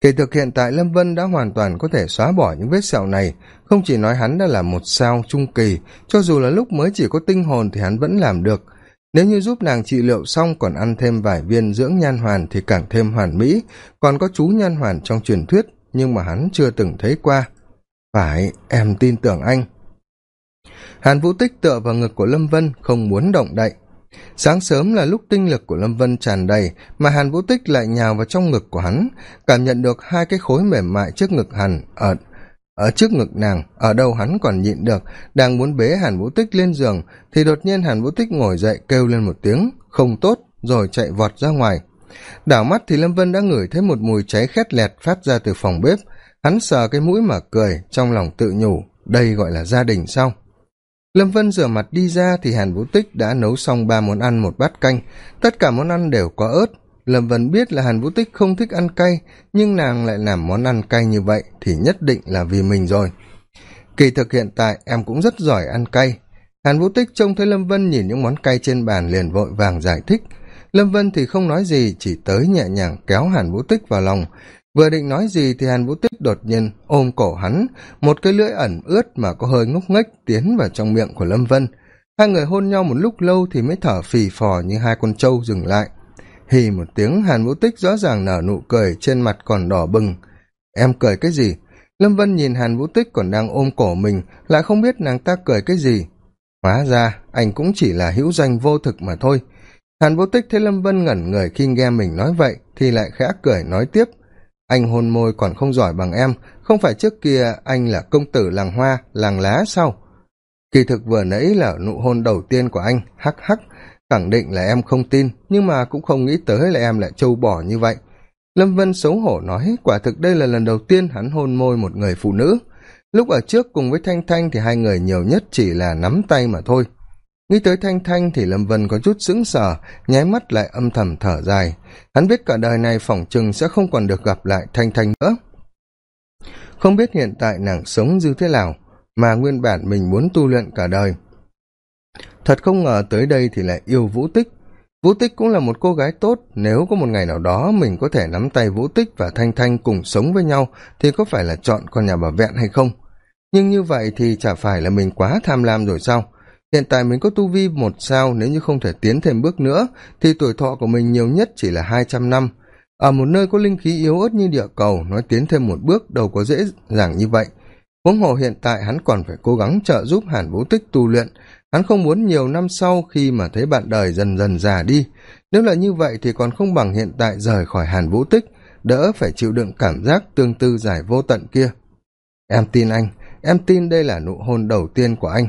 Kể từ hiện tại, lâm vân đã hoàn toàn có thể xóa bỏ những vết sẹo này. Không chỉ nói hắn đã là một sao trung kỳ, cho dù là lúc mới chỉ có tinh hồn thì hắn vẫn làm được. Nếu như giúp nàng trị liệu xong còn ăn thêm vài viên dưỡng nhan hoàn thì càng thêm hoàn mỹ. Còn có chú nhan hoàn trong truyền thuyết, nhưng mà hắn chưa từng thấy qua. Phải, em tin tưởng anh hàn vũ tích tựa vào ngực của lâm vân, không muốn động đậy. Sáng sớm là lúc tinh lực của lâm vân tràn đầy, mà hàn vũ tích lại nhào vào trong ngực của hắn, cảm nhận được hai cái khối mềm mại trước ngực hàn, ở ở trước ngực nàng, ở đâu hắn còn nhịn được, đang muốn bế hàn vũ tích lên giường, thì đột nhiên hàn vũ tích ngồi dậy kêu lên một tiếng, không tốt, rồi chạy vọt ra ngoài. Đảo mắt thì lâm vân đã ngửi thấy một mùi cháy khét lẹt phát ra từ phòng bếp. Hắn sờ cái mũi mà cười, trong lòng tự nhủ, đây gọi là gia đình sao? Lâm vân rửa mặt đi ra thì hàn vũ tích đã nấu xong ba món ăn một bát canh. Tất cả món ăn đều có ớt. Lâm vân biết là hàn vũ tích không thích ăn cay, nhưng nàng lại làm món ăn cay như vậy thì nhất định là vì mình rồi. Kỳ thực hiện tại, em cũng rất giỏi ăn cay. Hàn vũ tích trông thấy lâm vân nhìn những món cay trên bàn liền vội vàng giải thích. Lâm vân thì không nói gì, chỉ tới nhẹ nhàng kéo hàn vũ tích vào lòng vừa định nói gì thì hàn vũ tích đột nhiên ôm cổ hắn, một cái lưỡi ẩn ướt mà có hơi ngốc nghếch tiến vào trong miệng của lâm vân. Hai người hôn nhau một lúc lâu thì mới thở phì phò như hai con trâu dừng lại. Hì một tiếng, hàn vũ tích rõ ràng nở nụ cười, trên mặt còn đỏ bừng. Em cười cái gì? Lâm vân nhìn hàn vũ tích còn đang ôm cổ mình, lại không biết nàng ta cười cái gì. Hóa ra, anh cũng chỉ là hữu danh vô thực mà thôi. Hàn vũ tích thấy lâm vân ngẩn người khi nghe mình nói vậy, thì lại khẽ cười nói tiếp anh hôn môi còn không giỏi bằng em, không phải trước kia anh là công tử làng hoa, làng lá sao? Kỳ thực vừa nãy là nụ hôn đầu tiên của anh, hắc hắc, khẳng định là em không tin, nhưng mà cũng không nghĩ tới là em lại trâu bỏ như vậy. Lâm vân xấu hổ nói, quả thực đây là lần đầu tiên hắn hôn môi một người phụ nữ. Lúc ở trước cùng với thanh thanh thì hai người nhiều nhất chỉ là nắm tay mà thôi nghĩ tới thanh thanh thì lâm vân có chút sững sờ, nháy mắt lại âm thầm thở dài. Hắn biết cả đời này phỏng chừng sẽ không còn được gặp lại thanh thanh nữa. Không biết hiện tại nàng sống như thế nào, mà nguyên bản mình muốn tu luyện cả đời. Thật không ngờ tới đây thì lại yêu vũ tích. Vũ tích cũng là một cô gái tốt, nếu có một ngày nào đó mình có thể nắm tay vũ tích và thanh thanh cùng sống với nhau, thì có phải là chọn con nhà bảo vẹn hay không? Nhưng như vậy thì chả phải là mình quá tham lam rồi sao? Hiện tại mình có tu vi một sao, nếu như không thể tiến thêm bước nữa, thì tuổi thọ của mình nhiều nhất chỉ là hai trăm năm. Ở một nơi có linh khí yếu ớt như địa cầu, nói tiến thêm một bước, đâu có dễ dàng như vậy. Huống hồ hiện tại, hắn còn phải cố gắng trợ giúp hàn vũ tích tu luyện. Hắn không muốn nhiều năm sau khi mà thấy bạn đời dần dần già đi. Nếu là như vậy thì còn không bằng hiện tại rời khỏi hàn vũ tích, đỡ phải chịu đựng cảm giác tương tư dài vô tận kia. Em tin anh. Em tin đây là nụ hôn đầu tiên của anh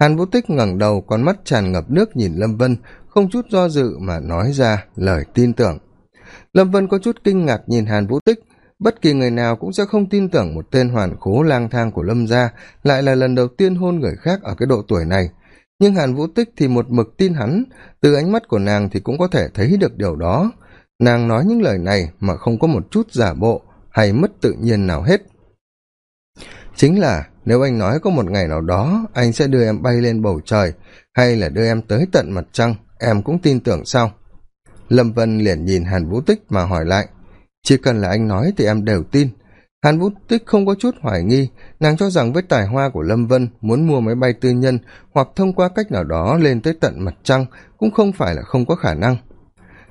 hàn vũ tích ngẩng đầu, con mắt tràn ngập nước nhìn lâm vân, không chút do dự mà nói ra lời tin tưởng. Lâm vân có chút kinh ngạc nhìn hàn vũ tích. Bất kỳ người nào cũng sẽ không tin tưởng một tên hoàn khố lang thang của lâm gia lại là lần đầu tiên hôn người khác ở cái độ tuổi này. Nhưng hàn vũ tích thì một mực tin hắn, từ ánh mắt của nàng thì cũng có thể thấy được điều đó. Nàng nói những lời này mà không có một chút giả bộ hay mất tự nhiên nào hết chính là, nếu anh nói có một ngày nào đó anh sẽ đưa em bay lên bầu trời, hay là đưa em tới tận mặt trăng, em cũng tin tưởng sao? Lâm vân liền nhìn hàn vũ tích mà hỏi lại. Chỉ cần là anh nói thì em đều tin. Hàn vũ tích không có chút hoài nghi, nàng cho rằng với tài hoa của lâm vân, muốn mua máy bay tư nhân hoặc thông qua cách nào đó lên tới tận mặt trăng cũng không phải là không có khả năng.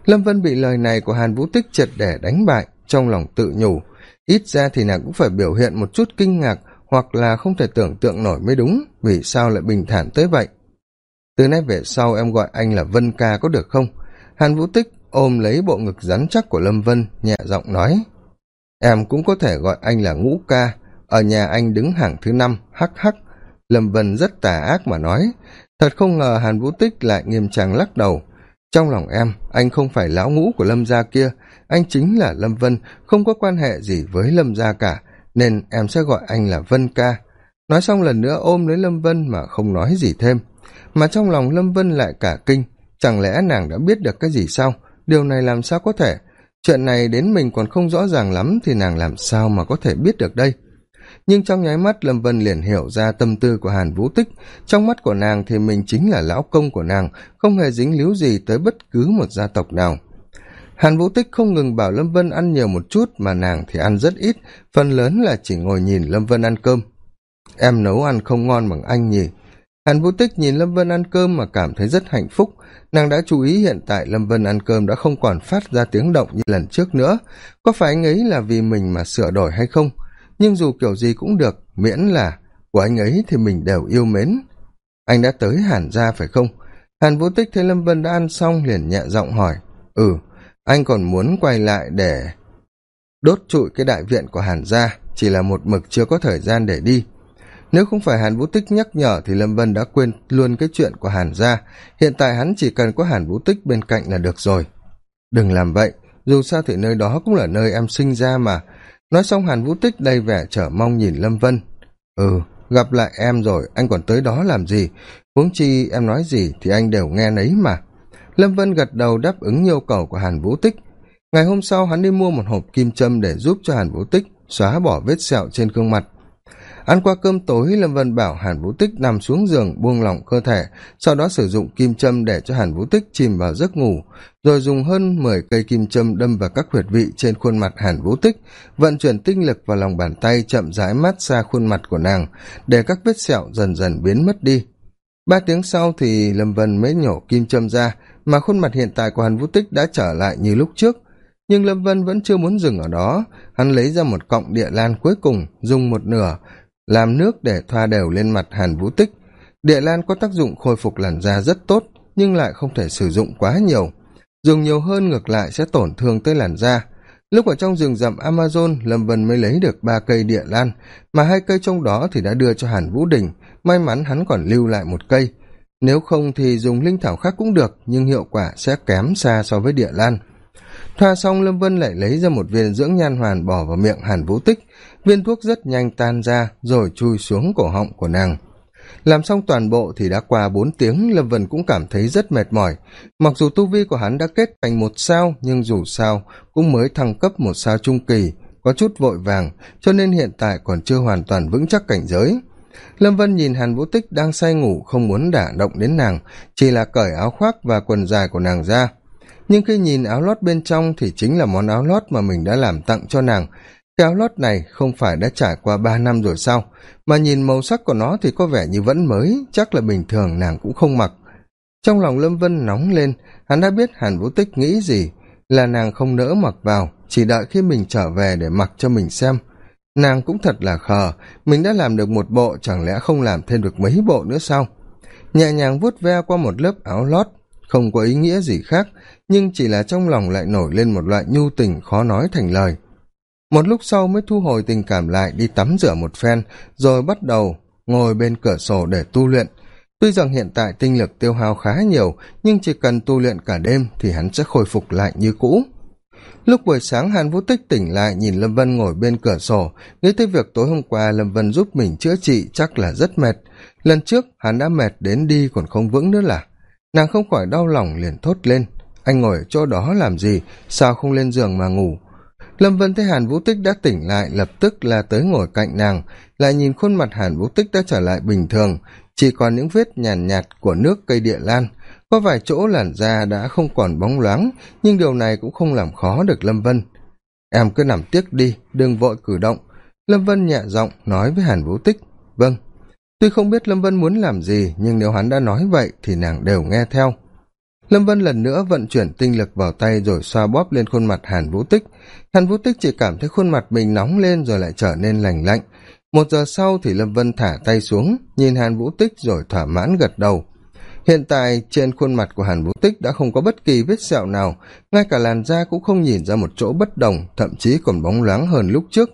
Lâm vân bị lời này của hàn vũ tích triệt để đánh bại, trong lòng tự nhủ. Ít ra thì nàng cũng phải biểu hiện một chút kinh ngạc hoặc là không thể tưởng tượng nổi mới đúng, vì sao lại bình thản tới vậy? Từ nay về sau em gọi anh là vân ca có được không? Hàn vũ tích ôm lấy bộ ngực rắn chắc của lâm vân, nhẹ giọng nói. Em cũng có thể gọi anh là ngũ ca, ở nhà anh đứng hàng thứ năm, hắc hắc. Lâm vân rất tà ác mà nói. Thật không ngờ hàn vũ tích lại nghiêm trang lắc đầu. Trong lòng em, anh không phải lão ngũ của lâm gia kia, anh chính là lâm vân, không có quan hệ gì với lâm gia cả nên em sẽ gọi anh là vân ca. Nói xong lần nữa ôm lấy lâm vân mà không nói gì thêm. Mà trong lòng lâm vân lại cả kinh, chẳng lẽ nàng đã biết được cái gì sao? Điều này làm sao có thể? Chuyện này đến mình còn không rõ ràng lắm thì nàng làm sao mà có thể biết được đây? Nhưng trong nháy mắt lâm vân liền hiểu ra tâm tư của hàn vũ tích. Trong mắt của nàng thì mình chính là lão công của nàng, không hề dính líu gì tới bất cứ một gia tộc nào hàn vũ tích không ngừng bảo lâm vân ăn nhiều một chút mà nàng thì ăn rất ít, phần lớn là chỉ ngồi nhìn lâm vân ăn cơm. Em nấu ăn không ngon bằng anh nhỉ? Hàn vũ tích nhìn lâm vân ăn cơm mà cảm thấy rất hạnh phúc. Nàng đã chú ý hiện tại lâm vân ăn cơm đã không còn phát ra tiếng động như lần trước nữa. Có phải anh ấy là vì mình mà sửa đổi hay không? Nhưng dù kiểu gì cũng được, miễn là của anh ấy thì mình đều yêu mến. Anh đã tới hàn gia phải không? Hàn vũ tích thấy lâm vân đã ăn xong liền nhẹ giọng hỏi ừ anh còn muốn quay lại để đốt trụi cái đại viện của hàn gia, chỉ là một mực chưa có thời gian để đi. Nếu không phải hàn vũ tích nhắc nhở thì lâm vân đã quên luôn cái chuyện của hàn gia. Hiện tại hắn chỉ cần có hàn vũ tích bên cạnh là được rồi. Đừng làm vậy, dù sao thì nơi đó cũng là nơi em sinh ra mà. Nói xong hàn vũ tích đầy vẻ trở mong nhìn lâm vân. Ừ gặp lại em rồi, anh còn tới đó làm gì? Huống chi em nói gì thì anh đều nghe nấy mà lâm vân gật đầu đáp ứng yêu cầu của hàn vũ tích. Ngày hôm sau, hắn đi mua một hộp kim châm để giúp cho hàn vũ tích xóa bỏ vết sẹo trên gương mặt. Ăn qua cơm tối, lâm vân bảo hàn vũ tích nằm xuống giường, buông lỏng cơ thể, sau đó sử dụng kim châm để cho hàn vũ tích chìm vào giấc ngủ, rồi dùng hơn mười cây kim châm đâm vào các huyệt vị trên khuôn mặt hàn vũ tích, vận chuyển tinh lực vào lòng bàn tay chậm rãi mát xa khuôn mặt của nàng, để các vết sẹo dần dần biến mất đi. Ba tiếng sau thì lâm vân mới nhổ kim châm ra mà khuôn mặt hiện tại của hàn vũ tích đã trở lại như lúc trước. Nhưng lâm vân vẫn chưa muốn dừng ở đó. Hắn lấy ra một cọng địa lan cuối cùng, dùng một nửa, làm nước để thoa đều lên mặt hàn vũ tích. Địa lan có tác dụng khôi phục làn da rất tốt, nhưng lại không thể sử dụng quá nhiều. Dùng nhiều hơn ngược lại sẽ tổn thương tới làn da. Lúc ở trong rừng rậm amazon, lâm vân mới lấy được ba cây địa lan, mà hai cây trong đó thì đã đưa cho hàn vũ đình. May mắn hắn còn lưu lại một cây nếu không thì dùng linh thảo khác cũng được, nhưng hiệu quả sẽ kém xa so với địa lan. Thoa xong, lâm vân lại lấy ra một viên dưỡng nhan hoàn bỏ vào miệng hàn vũ tích. Viên thuốc rất nhanh tan ra, rồi chui xuống cổ họng của nàng. Làm xong toàn bộ thì đã qua bốn tiếng, lâm vân cũng cảm thấy rất mệt mỏi. Mặc dù tu vi của hắn đã kết thành một sao, nhưng dù sao cũng mới thăng cấp một sao trung kỳ, có chút vội vàng, cho nên hiện tại còn chưa hoàn toàn vững chắc cảnh giới lâm vân nhìn hàn vũ tích đang say ngủ không muốn đả động đến nàng, chỉ là cởi áo khoác và quần dài của nàng ra. Nhưng khi nhìn áo lót bên trong thì chính là món áo lót mà mình đã làm tặng cho nàng. Cái áo lót này không phải đã trải qua ba năm rồi sao? Mà nhìn màu sắc của nó thì có vẻ như vẫn mới, chắc là bình thường nàng cũng không mặc. Trong lòng lâm vân nóng lên, hắn đã biết hàn vũ tích nghĩ gì, là nàng không nỡ mặc vào, chỉ đợi khi mình trở về để mặc cho mình xem nàng cũng thật là khờ, mình đã làm được một bộ chẳng lẽ không làm thêm được mấy bộ nữa sao? Nhẹ nhàng vuốt ve qua một lớp áo lót, không có ý nghĩa gì khác, nhưng chỉ là trong lòng lại nổi lên một loại nhu tình khó nói thành lời. Một lúc sau mới thu hồi tình cảm lại đi tắm rửa một phen, rồi bắt đầu ngồi bên cửa sổ để tu luyện. Tuy rằng hiện tại tinh lực tiêu hao khá nhiều, nhưng chỉ cần tu luyện cả đêm thì hắn sẽ khôi phục lại như cũ lúc buổi sáng hàn vũ tích tỉnh lại nhìn lâm vân ngồi bên cửa sổ nghĩ tới việc tối hôm qua lâm vân giúp mình chữa trị chắc là rất mệt. Lần trước hắn đã mệt đến đi còn không vững nữa là. Nàng không khỏi đau lòng liền thốt lên. Anh ngồi ở chỗ đó làm gì? Sao không lên giường mà ngủ? Lâm vân thấy hàn vũ tích đã tỉnh lại lập tức là tới ngồi cạnh nàng lại nhìn khuôn mặt hàn vũ tích đã trở lại bình thường. Chỉ còn những vết nhàn nhạt, nhạt của nước cây địa lan có vài chỗ làn da đã không còn bóng loáng, nhưng điều này cũng không làm khó được lâm vân. Em cứ nằm tiếc đi, đừng vội cử động. Lâm vân nhẹ giọng nói với hàn vũ tích vâng. Tuy không biết lâm vân muốn làm gì, nhưng nếu hắn đã nói vậy thì nàng đều nghe theo. Lâm vân lần nữa vận chuyển tinh lực vào tay rồi xoa bóp lên khuôn mặt hàn vũ tích. Hàn vũ tích chỉ cảm thấy khuôn mặt mình nóng lên rồi lại trở nên lành lạnh. Một giờ sau thì lâm vân thả tay xuống, nhìn hàn vũ tích rồi thỏa mãn gật đầu hiện tại, trên khuôn mặt của hàn vũ tích đã không có bất kỳ vết sẹo nào. Ngay cả làn da cũng không nhìn ra một chỗ bất đồng, thậm chí còn bóng loáng hơn lúc trước.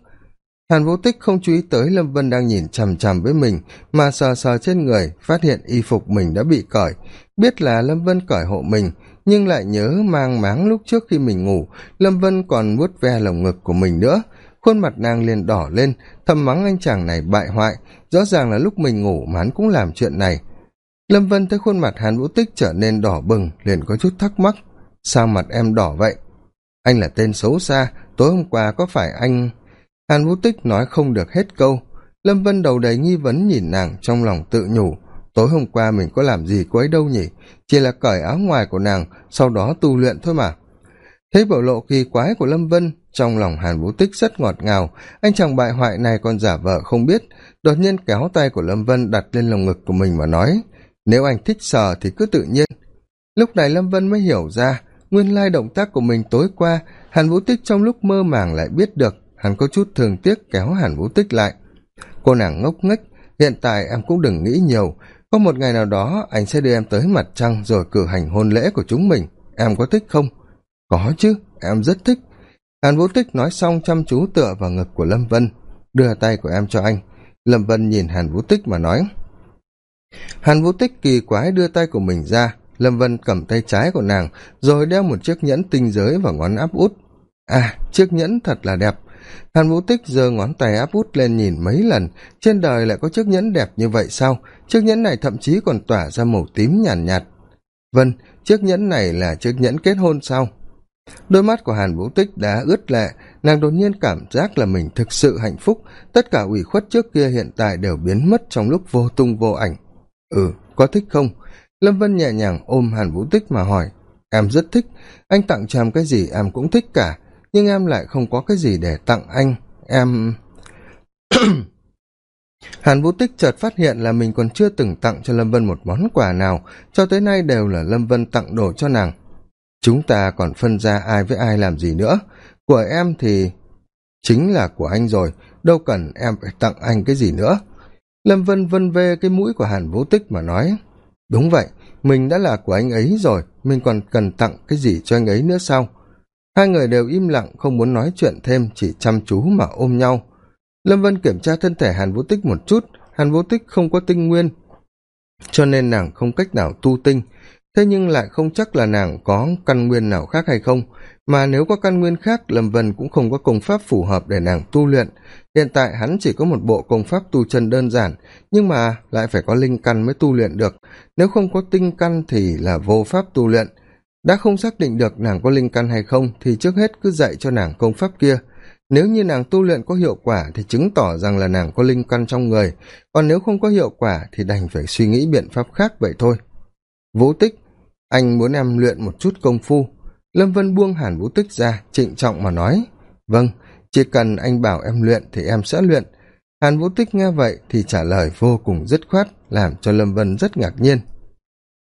Hàn vũ tích không chú ý tới lâm vân đang nhìn chằm chằm với mình, mà sờ sờ trên người, phát hiện y phục mình đã bị cởi. Biết là lâm vân cởi hộ mình, nhưng lại nhớ mang máng lúc trước khi mình ngủ, lâm vân còn vuốt ve lồng ngực của mình nữa. Khuôn mặt nàng liền đỏ lên, thầm mắng anh chàng này bại hoại. Rõ ràng là lúc mình ngủ mà hắn cũng làm chuyện này lâm vân thấy khuôn mặt hàn vũ tích trở nên đỏ bừng, liền có chút thắc mắc. Sao mặt em đỏ vậy? Anh là tên xấu xa, tối hôm qua có phải anh? Hàn vũ tích nói không được hết câu. Lâm vân đầu đầy nghi vấn nhìn nàng, trong lòng tự nhủ. Tối hôm qua mình có làm gì cô ấy đâu nhỉ? Chỉ là cởi áo ngoài của nàng, sau đó tu luyện thôi mà. Thấy biểu lộ kỳ quái của lâm vân, trong lòng hàn vũ tích rất ngọt ngào. Anh chàng bại hoại này còn giả vờ không biết. Đột nhiên kéo tay của lâm vân đặt lên lồng ngực của mình mà nói nếu anh thích sờ thì cứ tự nhiên. Lúc này lâm vân mới hiểu ra, nguyên lai động tác của mình tối qua, hàn vũ tích trong lúc mơ màng lại biết được, hắn có chút thường tiếc kéo hàn vũ tích lại. Cô nàng ngốc nghếch, hiện tại em cũng đừng nghĩ nhiều. Có một ngày nào đó, anh sẽ đưa em tới mặt trăng rồi cử hành hôn lễ của chúng mình. Em có thích không? Có chứ, em rất thích. Hàn vũ tích nói xong chăm chú tựa vào ngực của lâm vân. Đưa tay của em cho anh. Lâm vân nhìn hàn vũ tích mà nói hàn vũ tích kỳ quái đưa tay của mình ra lâm vân cầm tay trái của nàng rồi đeo một chiếc nhẫn tinh giới vào ngón áp út. À chiếc nhẫn thật là đẹp. Hàn vũ tích giơ ngón tay áp út lên nhìn mấy lần trên đời lại có chiếc nhẫn đẹp như vậy sao? Chiếc nhẫn này thậm chí còn tỏa ra màu tím nhàn nhạt, nhạt vân chiếc nhẫn này là chiếc nhẫn kết hôn sao? Đôi mắt của hàn vũ tích đã ướt lệ nàng đột nhiên cảm giác là mình thực sự hạnh phúc. Tất cả ủy khuất trước kia hiện tại đều biến mất trong lúc vô tung vô ảnh ừ có thích không? Lâm vân nhẹ nhàng ôm hàn vũ tích mà hỏi. Em rất thích. Anh tặng cho em cái gì em cũng thích cả. Nhưng em lại không có cái gì để tặng anh. Em hàn vũ tích chợt phát hiện là mình còn chưa từng tặng cho lâm vân một món quà nào. Cho tới nay đều là lâm vân tặng đồ cho nàng. Chúng ta còn phân ra ai với ai làm gì nữa? Của em thì chính là của anh rồi. Đâu cần em phải tặng anh cái gì nữa lâm vân vân vê cái mũi của hàn vũ tích mà nói, đúng vậy, mình đã là của anh ấy rồi, mình còn cần tặng cái gì cho anh ấy nữa sao? Hai người đều im lặng, không muốn nói chuyện thêm, chỉ chăm chú mà ôm nhau. Lâm vân kiểm tra thân thể hàn vũ tích một chút, hàn vũ tích không có tinh nguyên, cho nên nàng không cách nào tu tinh. Thế nhưng lại không chắc là nàng có căn nguyên nào khác hay không, mà nếu có căn nguyên khác, lâm vân cũng không có công pháp phù hợp để nàng tu luyện hiện tại hắn chỉ có một bộ công pháp tu chân đơn giản, nhưng mà lại phải có linh căn mới tu luyện được. Nếu không có tinh căn thì là vô pháp tu luyện. Đã không xác định được nàng có linh căn hay không thì trước hết cứ dạy cho nàng công pháp kia. Nếu như nàng tu luyện có hiệu quả thì chứng tỏ rằng là nàng có linh căn trong người. Còn nếu không có hiệu quả thì đành phải suy nghĩ biện pháp khác vậy thôi. Vũ tích, anh muốn em luyện một chút công phu. Lâm vân buông hàn vũ tích ra, trịnh trọng mà nói vâng chỉ cần anh bảo em luyện thì em sẽ luyện. Hàn vũ tích nghe vậy thì trả lời vô cùng dứt khoát, làm cho lâm vân rất ngạc nhiên.